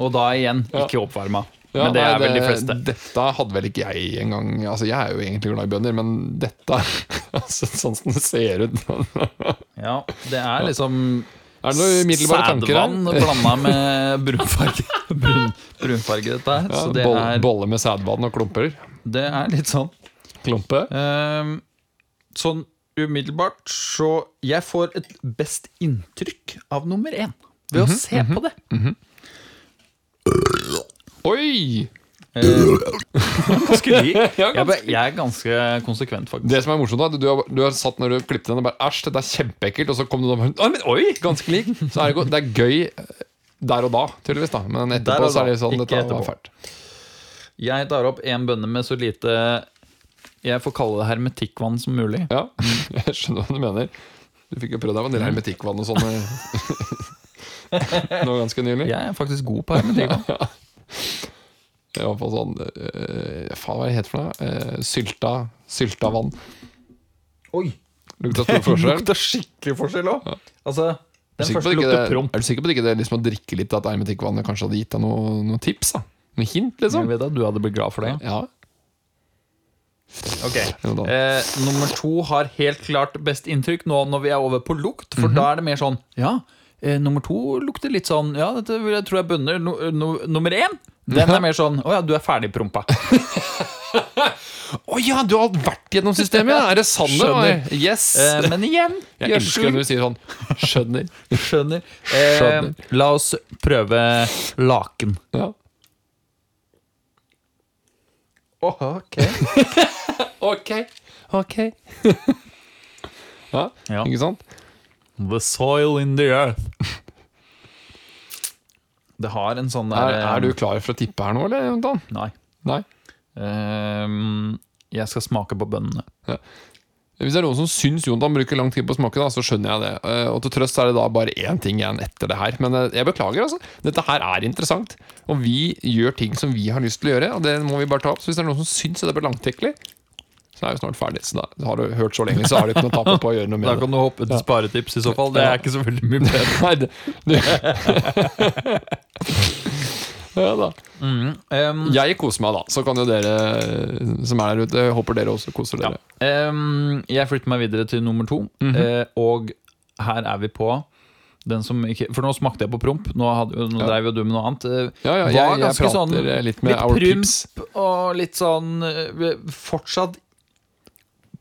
og da igjen ikke oppvarma.
Ja,
men det
nei,
er vel de fleste.
Dette hadde vel ikke jeg engang Altså, jeg er jo egentlig glad i bønder, men dette altså, Sånn som det ser ut
Ja, det er liksom
Er det noen umiddelbare tanker her?
sædvann blanda med brunfarge. Brun, brunfarge, dette her.
Ja,
det
boll-
er,
Bolle med sædvann og klumper.
det er litt sånn.
Klumpe.
Ehm, sånn umiddelbart så Jeg får et best inntrykk av nummer én ved
Mhm,
å se på det.
Oi!
Ganske lik.
Ja,
Jeg, bare- jeg er ganske konsekvent, faktisk.
Det som er morsomt, da, du har, du har satt når du klippet den og bare Æsj, dette er kjempeekkelt. Og så kom du da bare «Oi, men, Oi, ganske lik! Så er det, det er gøy eh, der og da, tydeligvis. da Men
Der
etterpå
og
så er det
da,
sånn
ikke
Dette
etterpå.
var fælt.
Jeg tar opp en bønne med så lite Jeg får kalle det hermetikkvann som mulig.
Ja, jeg skjønner hva du mener. Du fikk jo prøvd deg med en del hermetikkvann og sånne nå ganske nylig.
Jeg er faktisk god på hermetikkvann.
I hvert fall sånn øh, Faen, hva er det heter for noe? Eh, sylta, sylta vann.
Oi!
Lukta stor forskjell.
Lukter skikkelig forskjell òg. Altså,
Er
den første lukter
det-
promp.
Er du sikker på at ikke det liksom å drikke litt at hermetikkvannet kanskje hadde gitt deg noe- noen tips? da? Noen hint,
Jeg
liksom?
vet at du hadde blitt glad for det.
Ja.
Ok eh, Nummer to har helt klart best inntrykk nå når vi er over på lukt. For da er det mer sånn Ja, eh, nummer to lukter litt sånn Ja, dette vil jeg tro er bønner. No, no, nummer én, den er mer sånn Å ja, du er ferdig
Å oh, ja, du har vært gjennom systemet! ja. Er det sant? Yes!
Eh, men igjen,
jeg elsker når du sier sånn. Skjønner.
Skjønner. Eh,
Skjønner.
La oss prøve laken.
Ja.
ok.
Ok. Ok. ja,
Ja.
ikke sant?
The soil in the earth. Det har en sånn der
Er, er du klar for å tippe her nå, eller? Dan?
Nei.
Nei?
Um, jeg skal smake på bønnene.
Hvis det er noen som syns Jontan bruker lang tid på å smake, da, så skjønner jeg det. Eh, Og til trøst er det da bare én ting igjen etter det her. Men eh, jeg beklager, altså. Dette her er interessant. Og vi gjør ting som vi har lyst til å gjøre, og det må vi bare ta opp. Så hvis det er noen som syns det blir langtekkelig, så er vi snart ferdig. Så da har du hørt så lenge, så har du ikke noe tape på å gjøre noe
Da
med det.
kan du hoppe til sparetips i så fall. Det er ikke så veldig mye bedre.
Nei, det, ja da.
Ehm,
Jeg koser meg, da. Så kan jo dere som er der ute, håper dere også koser dere.
ehm, jeg flytter meg videre til nummer to,
Mhm.
eh, og her er vi på den som ikke For nå smakte jeg på promp. Nå, hadde, jo- nå
Ja.
drev jo du med noe annet. Eh,
Ja, ja, jeg, jeg prater
sånn
litt med
litt
our
prymp
peeps.
og litt sånn eh, Fortsatt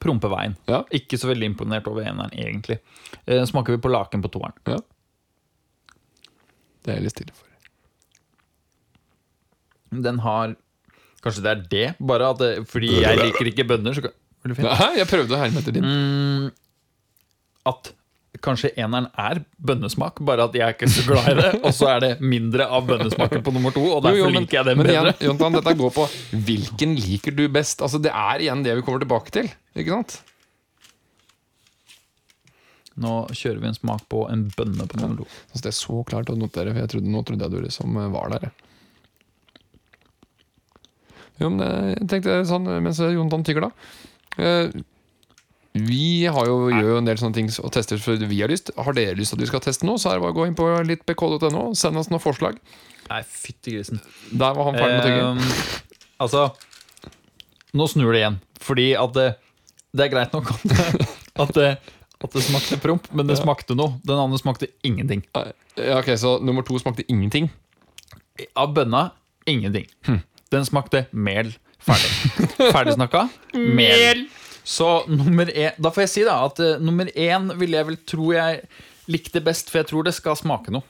prompeveien.
Ja.
Ikke så veldig imponert over eneren, egentlig. Eh, smaker vi på laken på toeren.
Det er jeg litt stille for.
Den har Kanskje det er det, bare at det, fordi jeg liker ikke bønner. Så.
Nei, jeg prøvde å herme etter din.
Mm, at kanskje eneren er bønnesmak, bare at jeg er ikke så glad i det. Og så er det mindre av bønnesmaken på nummer to, og derfor
Jo, jo, men-
liker jeg den
men
bedre.
igjen, Jonathan, dette går på hvilken liker du best. Altså, Det er igjen det vi kommer tilbake til. Ikke sant?
Nå kjører vi en smak på en bønne på nummer to.
Ja, det er så klart å notere, for jeg trodde, nå trodde jeg du liksom eh, var der. Jo, men eh, jeg tenkte sånn mens Jontan tygger, da. Vi har jo, gjør jo en del sånne ting og tester for vi har lyst. Har dere lyst til at vi skal teste noe, så er det bare å gå inn på littbk.no og send oss noen forslag.
Nei, fytti grisen.
Der var han ferdig med å tygge.
Ehm, altså Nå snur det igjen. Fordi at det, det er greit nok at det, at det, at det smakte promp, men det smakte noe. Den andre smakte ingenting.
Ja, ok, Så nummer to smakte ingenting.
Av bønna ingenting. Den smakte mel. Ferdig. Ferdig snakka? Mel. Så nummer én Da får jeg si da at uh, nummer én vil jeg vel tro jeg likte best, for jeg tror det skal smake noe.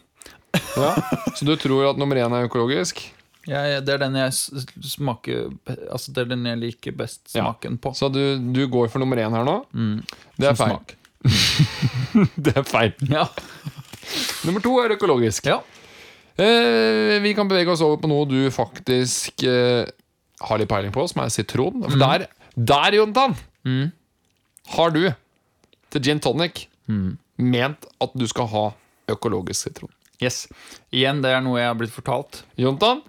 Ja. Så du tror at nummer én er økologisk?
Ja, det er den jeg smaker Altså det er den jeg liker best
Ja.
smaken på.
Så du, du går for nummer én her nå? Det er
Som
feil. Det er feil.
Ja.
Nummer to er økologisk.
ja.
Eh, vi kan bevege oss over på noe du faktisk eh, har litt peiling på, som er sitron. For der, der, Jontan,
Mm.
har du til gin tonic ment at du skal ha økologisk sitron.
Yes. Igjen, det er noe jeg har blitt fortalt.
Jontan,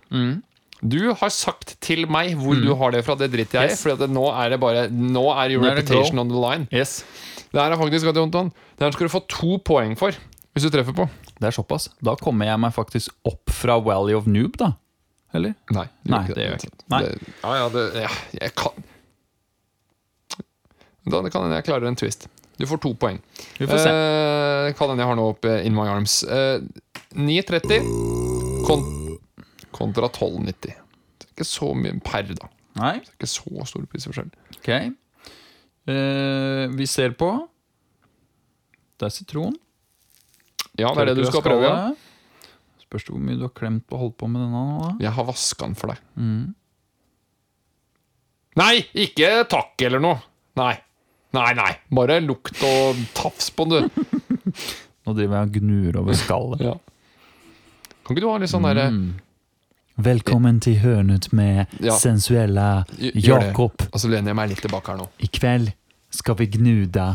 du har sagt til meg hvor du har det fra. Det driter jeg i.
Yes.
For nå er det bare Nå er your
Nå er
reputation on the line.
Yes.
Det her er faktisk at Jontan Det her skal du få to poeng for. Hvis du treffer på.
Det er såpass. Da kommer jeg meg faktisk opp fra Valley of Noob, da. Eller?
Nei,
Nei, det gjør jeg ikke. Nei.
Det, ja, ja, det, ja, jeg kan Da kan hende jeg klarer en twist. Du får to poeng.
Vi får se.
Eh, kan hende jeg har noe opp in my arms. Eh, 9,30 kon kontra 12,90. Det er ikke så mye per, da.
Nei,
Det er ikke så stor prisforskjell.
ok. Eh, vi ser på Det er sitron.
Ja, det er det du skal prøve. Ja.
Spørs hvor mye du har klemt og holdt på med denne nå, da.
Jeg har vaska den for deg. Nei, ikke takk eller noe. Nei. Nei, nei. Bare lukt og tafs på den, du.
Nå driver jeg og gnur over skallet.
Ja. Kan ikke du ha litt sånn derre
Velkommen til Hørnet med
Ja.
sensuella Jakob.
Og så lener jeg meg litt tilbake her nå.
I kveld skal vi gnuda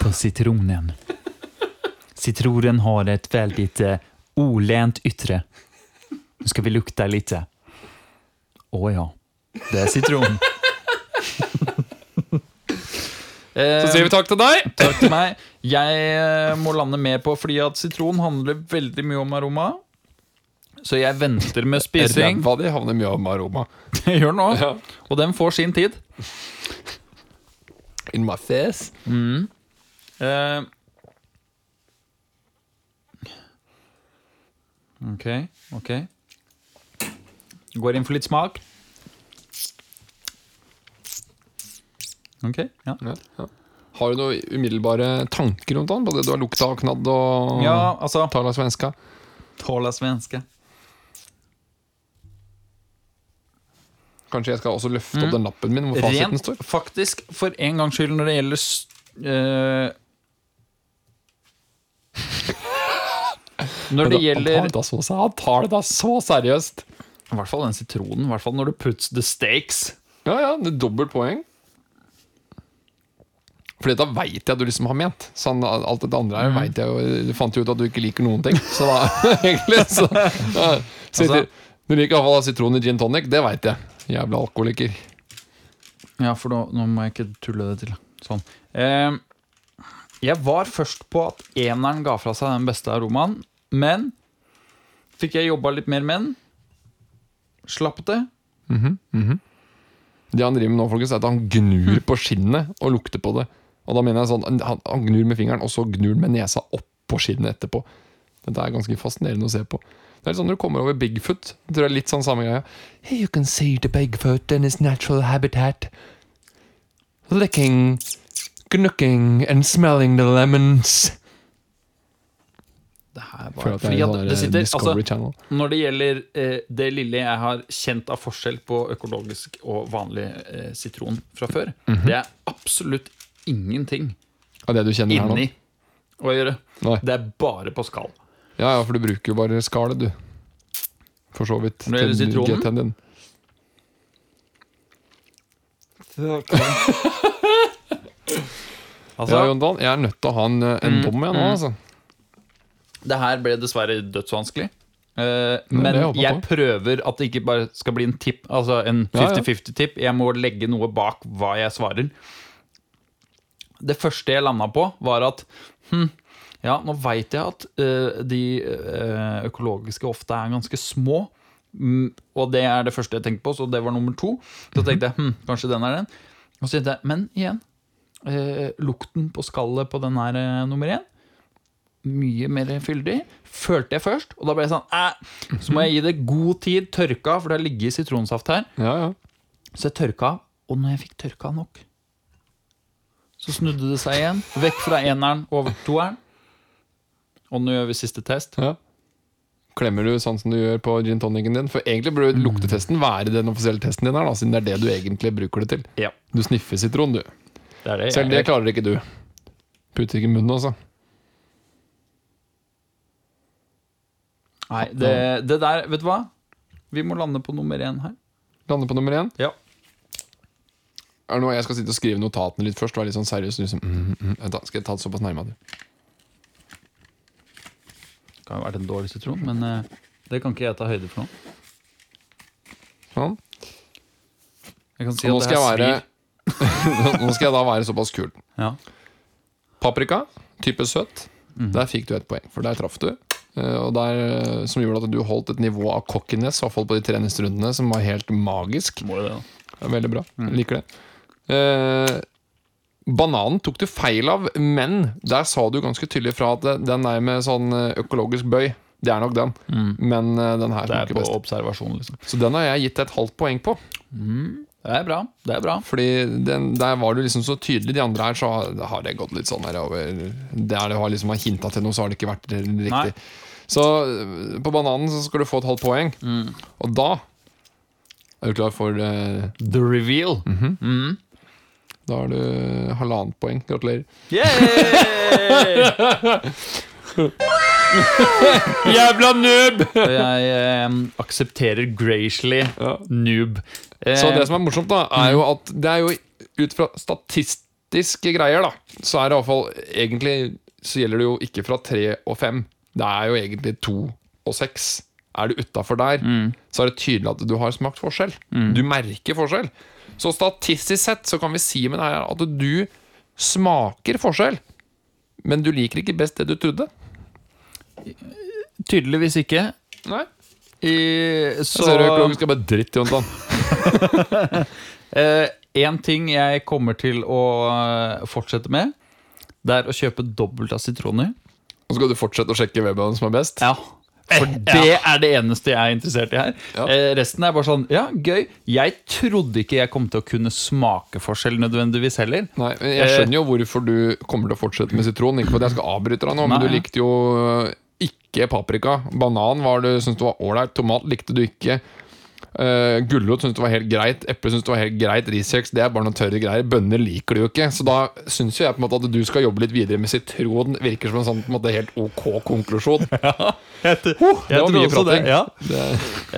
på sitronen. Sitronen har et veldig eh, olent ytre. Nå skal vi lukte litt. Å ja, det er sitron.
Så sier vi takk til deg.
Takk til meg. Jeg eh, må lande mer på fordi at sitron handler veldig mye om aroma. Så jeg venter med spising.
Ræva di havner mye om aroma.
Det gjør nå.
Ja.
Og den får sin tid.
In my face.
Eh, ok, ok. Går inn for litt smak. Ok, ja.
Ja, ja. Har du noen umiddelbare tanker rundt han? På det du har lukta og knadd og
Ja, altså
tala svenska?
Tala svenska.
Kanskje jeg skal også løfte opp den lappen min hvor fasiten
Rent
står?
faktisk, for en gangs skyld, når det gjelder eh, Når det
Han
gjelder
tar det da så, han tar det da så seriøst.
I hvert fall den sitronen. I hvert fall når du puts the stakes.
Ja, ja, det er dobbelt poeng. For dette veit jeg at du liksom har ment. Sånn, alt det andre her vet jeg jo Du fant jo ut at du ikke liker noen ting. Så da, egentlig så, ja. så
Altså-
Du liker iallfall sitron i gin tonic, det veit jeg. Jævla alkoholiker.
Ja, for nå, nå må jeg ikke tulle det til. Sånn. Eh, jeg var først på at eneren ga fra seg den beste aromaen, men fikk jeg jobba litt mer med den. Slapp det.
Det han driver med nå, folkens, er at han gnur på skinnet og lukter på det. Og da mener jeg sånn, han, han gnur med fingeren, og så gnur han med nesa oppå skinnet etterpå. Dette er ganske fascinerende å se på. Det er litt sånn Når du kommer over Bigfoot, det tror det er litt sånn samme greia. Hey, you can see the Bigfoot in his natural habitat. Licking, gnukking and smelling the lemons.
Det her var, fordi at det sitter, altså, når det gjelder eh, det lille jeg har kjent av forskjell på økologisk og vanlig eh, sitron fra før, det er absolutt ingenting
Av det du kjenner her nå?
inni å gjøre.
Nei.
Det er bare på skall.
Ja, ja, for du bruker jo bare skallet, du. For så vidt.
Når det gjelder
til
sitronen?
GT-en din.
Altså,
Ja, Jondan, jeg er nødt til å ha en, en
Mm,
dom igjen nå,
mm.
altså.
Det her ble dessverre dødsvanskelig. Eh,
det
men
jeg
jeg
på.
prøver at det ikke bare skal bli en tipp, altså en
Ja, ja.
50-50-tipp. Jeg må legge noe bak hva jeg svarer. Det første jeg landa på, var at hm, ja, nå veit jeg at uh, de uh, økologiske ofte er ganske små. Mm, og det er det første jeg tenkte på, så det var nummer to. Så tenkte jeg hm, kanskje den er den. Og så tenkte jeg, men igjen, uh, lukten på skallet på den er eh, nummer én mye mer fyldig, følte jeg først. Og da ble jeg sånn Æ! Så må jeg gi det god tid, tørka, for det har ligget sitronsaft her.
Ja, ja.
Så jeg tørka, og når jeg fikk tørka nok, så snudde det seg igjen. Vekk fra eneren over toeren. Og nå gjør vi siste test.
ja. Klemmer du sånn som du gjør på gin tonicen din? For egentlig burde
Mm.
luktetesten være den offisielle testen din her, da, siden det er det du egentlig bruker det til.
Ja,
Du sniffer sitron, du.
det er det.
Selv det klarer ikke du. Putter ikke i munnen, altså.
Nei, det, det der, vet du hva? Vi må lande på nummer én her.
Lande på nummer én.
Ja.
Er det noe jeg skal sitte og skrive notatene litt først? Være litt sånn seriøs liksom, mm, mm, da, Skal jeg ta det såpass nærme?
Det kan jo være en dårlig sitron, men eh, det kan ikke jeg ta høyde for nå.
Sånn.
Jeg kan si
Og nå
at
skal, jeg
her
være,
svir.
nå skal jeg da være såpass kul.
Ja.
Paprika, type søt.
Mhm.
Der fikk du et poeng, for der traff du. Eh, Og der, eh, Som gjorde at du holdt et nivå av cockiness, i hvert fall på de treningsrundene, som var helt magisk.
Må jo det, da.
Det er Veldig bra.
Mhm.
Jeg Liker det. Eh, bananen tok du feil av, men der sa du ganske tydelig fra at den er med sånn eh, økologisk bøy. Det er nok den, men eh, den her smaker best.
liksom.
Så den har jeg gitt et halvt poeng på.
Det er bra. Det er bra.
Fordi den, der var du liksom så tydelig. De andre her så har- det gått litt sånn her over Der det har liksom hinta til noe, så har det ikke vært riktig.
Nei.
Så på bananen så skal du få et halvt poeng.
Mm.
Og da Er du klar for uh,
The reveal.
Mhm. Da har du halvannet poeng. Gratulerer. Jævla noob!
Jeg eh, aksepterer gracely
Ja.
noob. Eh,
Så det som er morsomt, da, er jo at det er jo ut fra statistiske greier, da, så er det iallfall egentlig Så gjelder det jo ikke fra tre og fem. Det er jo egentlig to og seks. Er du utafor der, så er det tydelig at du har smakt forskjell. Du merker forskjell. Så statistisk sett så kan vi si med det her at du smaker forskjell, men du liker ikke best det du trodde.
Tydeligvis ikke.
Nei.
I,
Så
Jeg
ser du økologisk skal bare dritt, Jontan.
Én ting jeg kommer til å eh, fortsette med, det er å kjøpe dobbelt av sitroner.
Og så skal du fortsette å sjekke hvem som er best.
Ja. For det er det eneste jeg er interessert i her.
Ja.
Eh, resten er bare sånn Ja, gøy. Jeg trodde ikke jeg kom til å kunne smake forskjell nødvendigvis heller.
Nei, men Jeg skjønner jo hvorfor du kommer til å fortsette med sitron. Ikke for at jeg skal avbryte deg nå, men
Nei,
du likte jo ikke paprika. Banan var du, syntes du var ålreit. Tomat likte du ikke. Uh, Gulrot syntes det var helt greit. Eple syntes det var helt greit. Riskjeks det er bare noen tørre greier. Bønner liker du jo ikke. Så da syns jeg på en måte at du skal jobbe litt videre med sitron. Virker som en sånn på en måte helt ok konklusjon.
Jeg,
det var mye prating.
Ja.
Det,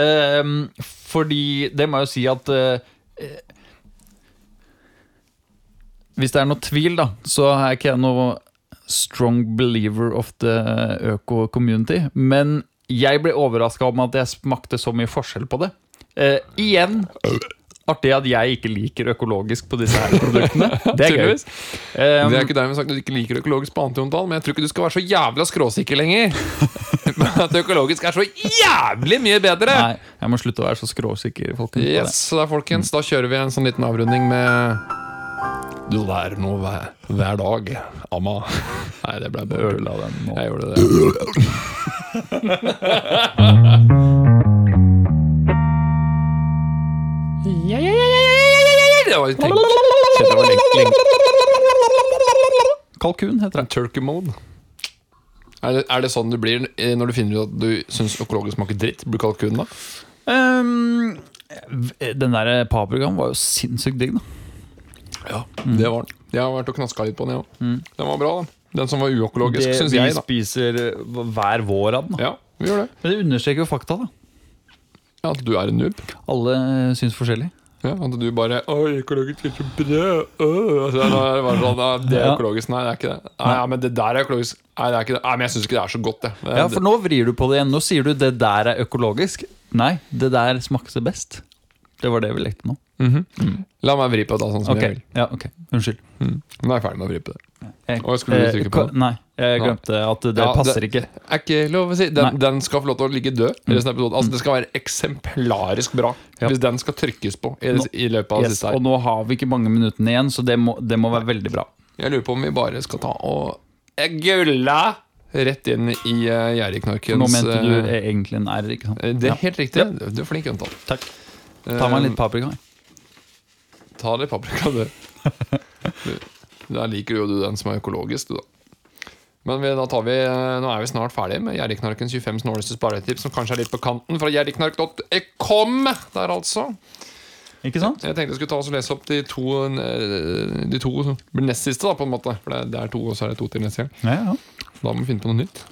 Ehm, fordi det må jeg jo si at uh, Hvis det er noe tvil, da, så er ikke jeg noe strong believer of the øko-community. Men jeg ble overraska om at jeg smakte så mye forskjell på det. Eh, igjen artig at jeg ikke liker økologisk på disse her produktene. Det er gøy. Ehm,
det er ikke dermed sagt at du ikke liker økologisk på annet men jeg tror ikke du skal være så jævla skråsikker lenger. at økologisk er så jævlig mye bedre!
nei, jeg må slutte å være så skråsikker. folkens.
Yes, da folkens, da kjører vi en sånn liten avrunding med Du lærer noe hver, hver dag, Amma. Nei, det ble bare
av den nå.
Jeg gjorde det.
Ja, ja, ja, ja, ja, ja, ja, ja.
Det var tenkt. Kjente det var lenge, lenge.
Kalkun heter det.
Turkey mode. Er det, er det sånn du blir når du finner ut at du syns økologisk smaker dritt? Blir kalkun da?
Um, den der paprikaen var jo sinnssykt digg, da.
Ja, det var den. Jeg har vært og knaska litt på den, jeg òg. Den var bra, da. Den som var uøkologisk, syns
vi
jeg, da.
spiser hver vår av den. da.
Ja, vi gjør det.
Men det understreker jo fakta, da.
At du er en noob.
Alle syns forskjellig.
Ja, At du bare Oi, økologisk bra! Øh. Altså, nå er det bare sånn, det er økologisk. Nei, det er ikke det. Nei, ja, men det der er økologisk. Nei, det er ikke det. Nei, men jeg syns ikke det er så godt, det. det
Ja, For nå vrir du på det igjen. Nå sier du 'det der er økologisk'. Nei, det der smakte best. Det var det vi lekte nå.
La meg vri på det da, sånn som
okay.
jeg vil.
ja, ok, Unnskyld.
Mm. Nå er jeg ferdig med å vri på det.
Jeg,
Å, skulle du
eh,
trykke på det?
Nei, jeg glemte at det
Ja,
passer
det-
ikke.
Er ikke lov å si. Den,
Mm.
den skal få lov til å ligge død. episoden. Altså, det skal være eksemplarisk bra
Ja.
hvis den skal trykkes på i,
Nå-
i løpet av
Yes,
siste her.
og nå har vi ikke mange minuttene igjen, så det må, det må være veldig bra.
Jeg lurer på om vi bare skal ta og gulla rett inn i uh, gjerdeknarkens
Nå mente du
uh,
egentlig en R, ikke sant?
Det er
Ja.
helt riktig. Du er flink, Jontan.
Takk. Ta meg litt paprika.
Ta litt paprika, du. Du- Der liker jo du den som er økologisk, du, da. Men vi, vi, eh, nå er vi snart ferdige med Gjerdeknarkens 25 snåleste sparetips, som kanskje er litt på kanten, fra gjerdeknark.com der, altså.
Ikke sant?
Jeg tenkte jeg skulle ta oss og lese opp de to eh, De to nest siste, da, på en måte. For det, er to, og så er det to til neste gang.
Ja, ja.
Da må vi finne på noe nytt.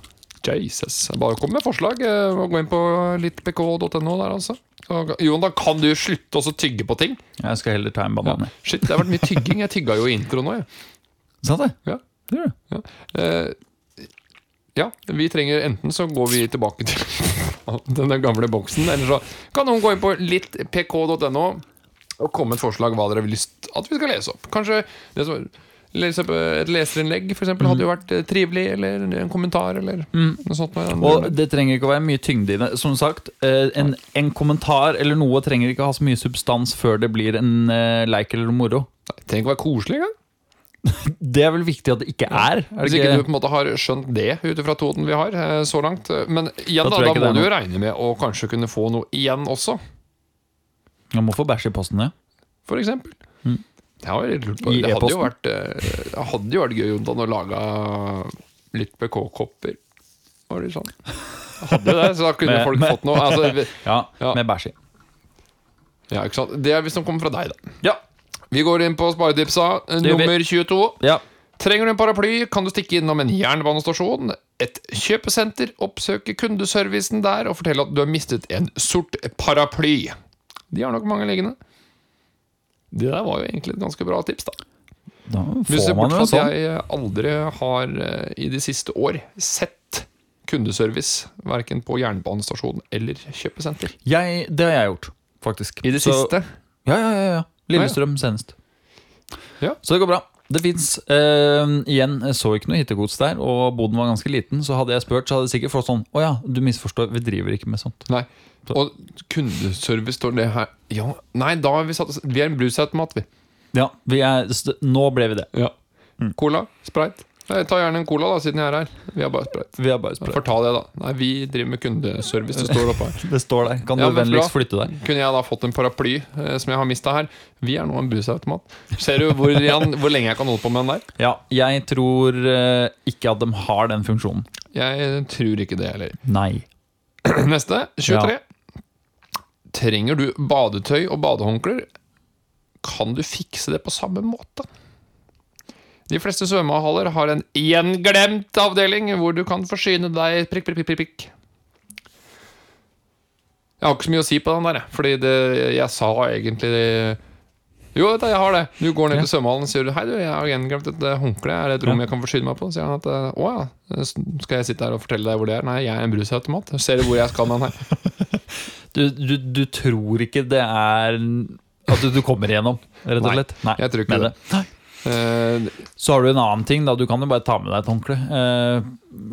Jesus. Bare kom med forslag. eh, og Gå inn på littpk.no der, altså. Så, Jon, da kan du slutte å tygge på ting.
Jeg skal heller ta en banan. Ja.
Shit, det har vært mye tygging. Jeg tygga jo i intro nå, jeg.
Sa det?
Ja.
Det gjør det.
Eh, ja, vi trenger enten så går vi tilbake til denne gamle boksen, eller så kan noen gå inn på littpk.no og komme med et forslag hva dere vil lyst at vi skal lese opp. Kanskje det som, et leserinnlegg, for eksempel, hadde jo vært eh, trivelig, eller en kommentar, eller noe sånt. noe
Mm. Og det trenger ikke å være mye tyngde i det. Som sagt, eh, en, en kommentar eller noe trenger ikke å ha så mye substans før det blir en eh, leik eller moro.
Det trenger ikke å være koselig engang.
Det er vel viktig at det ikke er? er
Hvis
det
ikke du på en måte har skjønt det ut ifra tonen vi har eh, så langt. Men igjen,
Da
da, da må du jo regne med å kanskje kunne få noe igjen også,
Man må få bæsj i posten, ja.
for eksempel. Jeg har jeg lurt på
I
Det hadde jo vært, eh, det hadde jo vært gøy Jontan, å lage litt BK-kopper. Var det sånn? Hadde det, så da kunne
Med-
folk
med-
fått noe. Altså, vi-
Ja,
Ja.
Med bæsj i.
Ja, ikke sant? Det er hvis de kommer fra deg, da.
Ja.
Vi går inn på sparetipsa.
Vi.
Nummer 22.
ja.
Trenger du en paraply, kan du stikke innom en jernbanestasjon, et kjøpesenter, oppsøke kundeservicen der og fortelle at du har mistet en sort paraply. De har nok mange liggende. Det der var jo egentlig et ganske bra tips, da.
Da får man jo sånn.
jeg aldri har eh, i de siste år sett kundeservice, verken på jernbanestasjon eller kjøpesenter.
Jeg, det har jeg gjort, faktisk.
I det
Så-
siste.
Ja, ja, ja, ja. Lillestrøm senest.
Ja.
Så det går bra. Det fins Uh, Igjen, jeg så ikke noe hittegods der, og boden var ganske liten. Så hadde jeg spurt, så hadde jeg sikkert fått sånn Å ja, du misforstår, vi driver ikke med sånt.
Nei. Og kundeservice står det her Ja, nei, da har vi satt oss Vi er en brusautomat, vi.
Ja, vi er, Nå ble vi det.
Ja. Cola, sprite. Jeg tar gjerne en cola, da, siden jeg er her. Vi har bare sprite.
Vi har bare spurt.
Får det, da. Nei, vi driver med kundeservice. Det står oppe her.
Det står der. Kan
Ja,
du vennligst flytte deg?
Kunne jeg da fått en paraply eh, som jeg har mista her? Vi er nå en busautomat. Ser du hvor, Jan, hvor lenge jeg kan holde på med den der?
Ja, jeg tror eh, ikke at de har den funksjonen.
Jeg tror ikke det heller.
Nei.
Neste. 23. Trenger du badetøy og badehåndklær? Kan du fikse det på samme måte? De fleste svømmehaller har en gjenglemt avdeling hvor du kan forsyne deg prikk, prikk, prikk, prikk. Jeg har ikke så mye å si på den der, fordi det, jeg sa egentlig Jo, jeg har det. Du går ned til svømmehallen og sier Hei, du, jeg har gjenglemt et eh, håndkle. Er det et rom jeg kan forsyne meg på? Så sier han at eh, å ja, skal jeg sitte her og fortelle deg hvor det er? Nei, jeg er en brusautomat. Ser du hvor jeg skal med den her?
Du, du, du tror ikke det er at du, du kommer igjennom, rett og slett? Nei,
jeg tror ikke det.
det.
Eh,
Så har du en annen ting. da Du kan jo bare ta med deg et håndkle. Eh,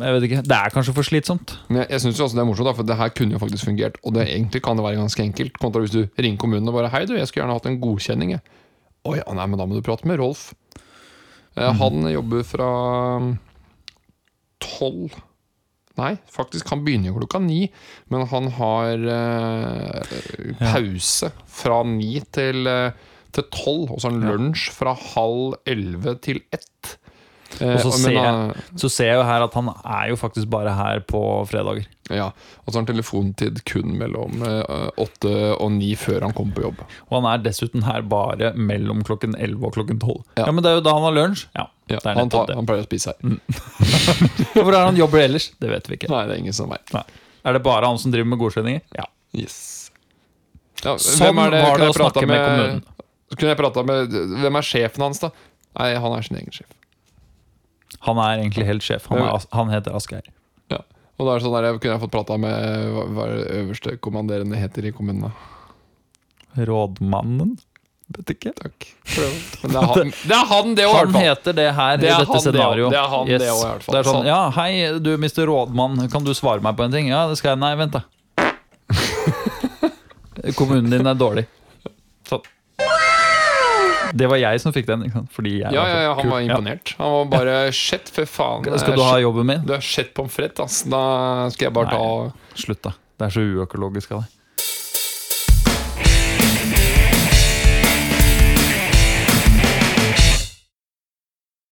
jeg vet ikke, Det er kanskje for slitsomt.
Men jeg, jeg synes jo også det er morsomt, da, for det her kunne jo faktisk fungert. Og det egentlig kan det være ganske enkelt. Kontra hvis du ringer kommunen og bare 'Hei, du, jeg skulle gjerne hatt en godkjenning'. jeg». Å ja, nei, men da må du prate med Rolf. Eh, Han jobber fra tolv Nei, faktisk, han begynner klokka ni. Men han har eh, pause fra ni til eh, til tolv, og så han lunsj fra halv elleve til ett. Eh,
Og så ser jeg- Så ser jeg jo her at han er jo faktisk bare her på fredager.
Ja, og så har han telefontid kun mellom eh, åtte og ni før han kommer på jobb.
Og han er dessuten her bare mellom klokken 11 og klokken 12.
Ja.
Ja, Men det er jo da han har lunsj. Ja,
Ja, han, tar, han pleier å spise her.
Hvor er han jobber ellers? Det vet vi ikke.
Nei, det er ingen som vet.
Nei. Er det bare han som driver med godkjenninger? Ja.
Yes. Ja,
Sånn var det å snakke med, med kommunen.
Kunne jeg prata med Hvem er sjefen hans, da? Nei, han er sin egen sjef.
Han er egentlig helt sjef. Han, er, han heter Asgeir.
Ja. Og da er det sånn der, Kunne jeg fått prata med hva, hva er det øverste kommanderende heter i kommunen? da?
Rådmannen? Vet ikke.
Takk. Men det er han, det er han, det òg, i hvert fall.
heter det her
Det
i dette
han, det
scenarioet.
Det er han, det også, i hvert fall.
Det er sånn, ja, hei, du mister rådmann, kan du svare meg på en ting? Ja, det skal jeg. Nei, vent da. Kommunen din er dårlig. Sånn. Det var jeg som fikk den? Fordi jeg
Ja, ja, ja, han var imponert. Han var bare Shit, for faen.
Skal du ha jobben min?
Du er shit pommes frites, ass. Da skal jeg bare ta
Slutt, da. Det er så uøkologisk av deg.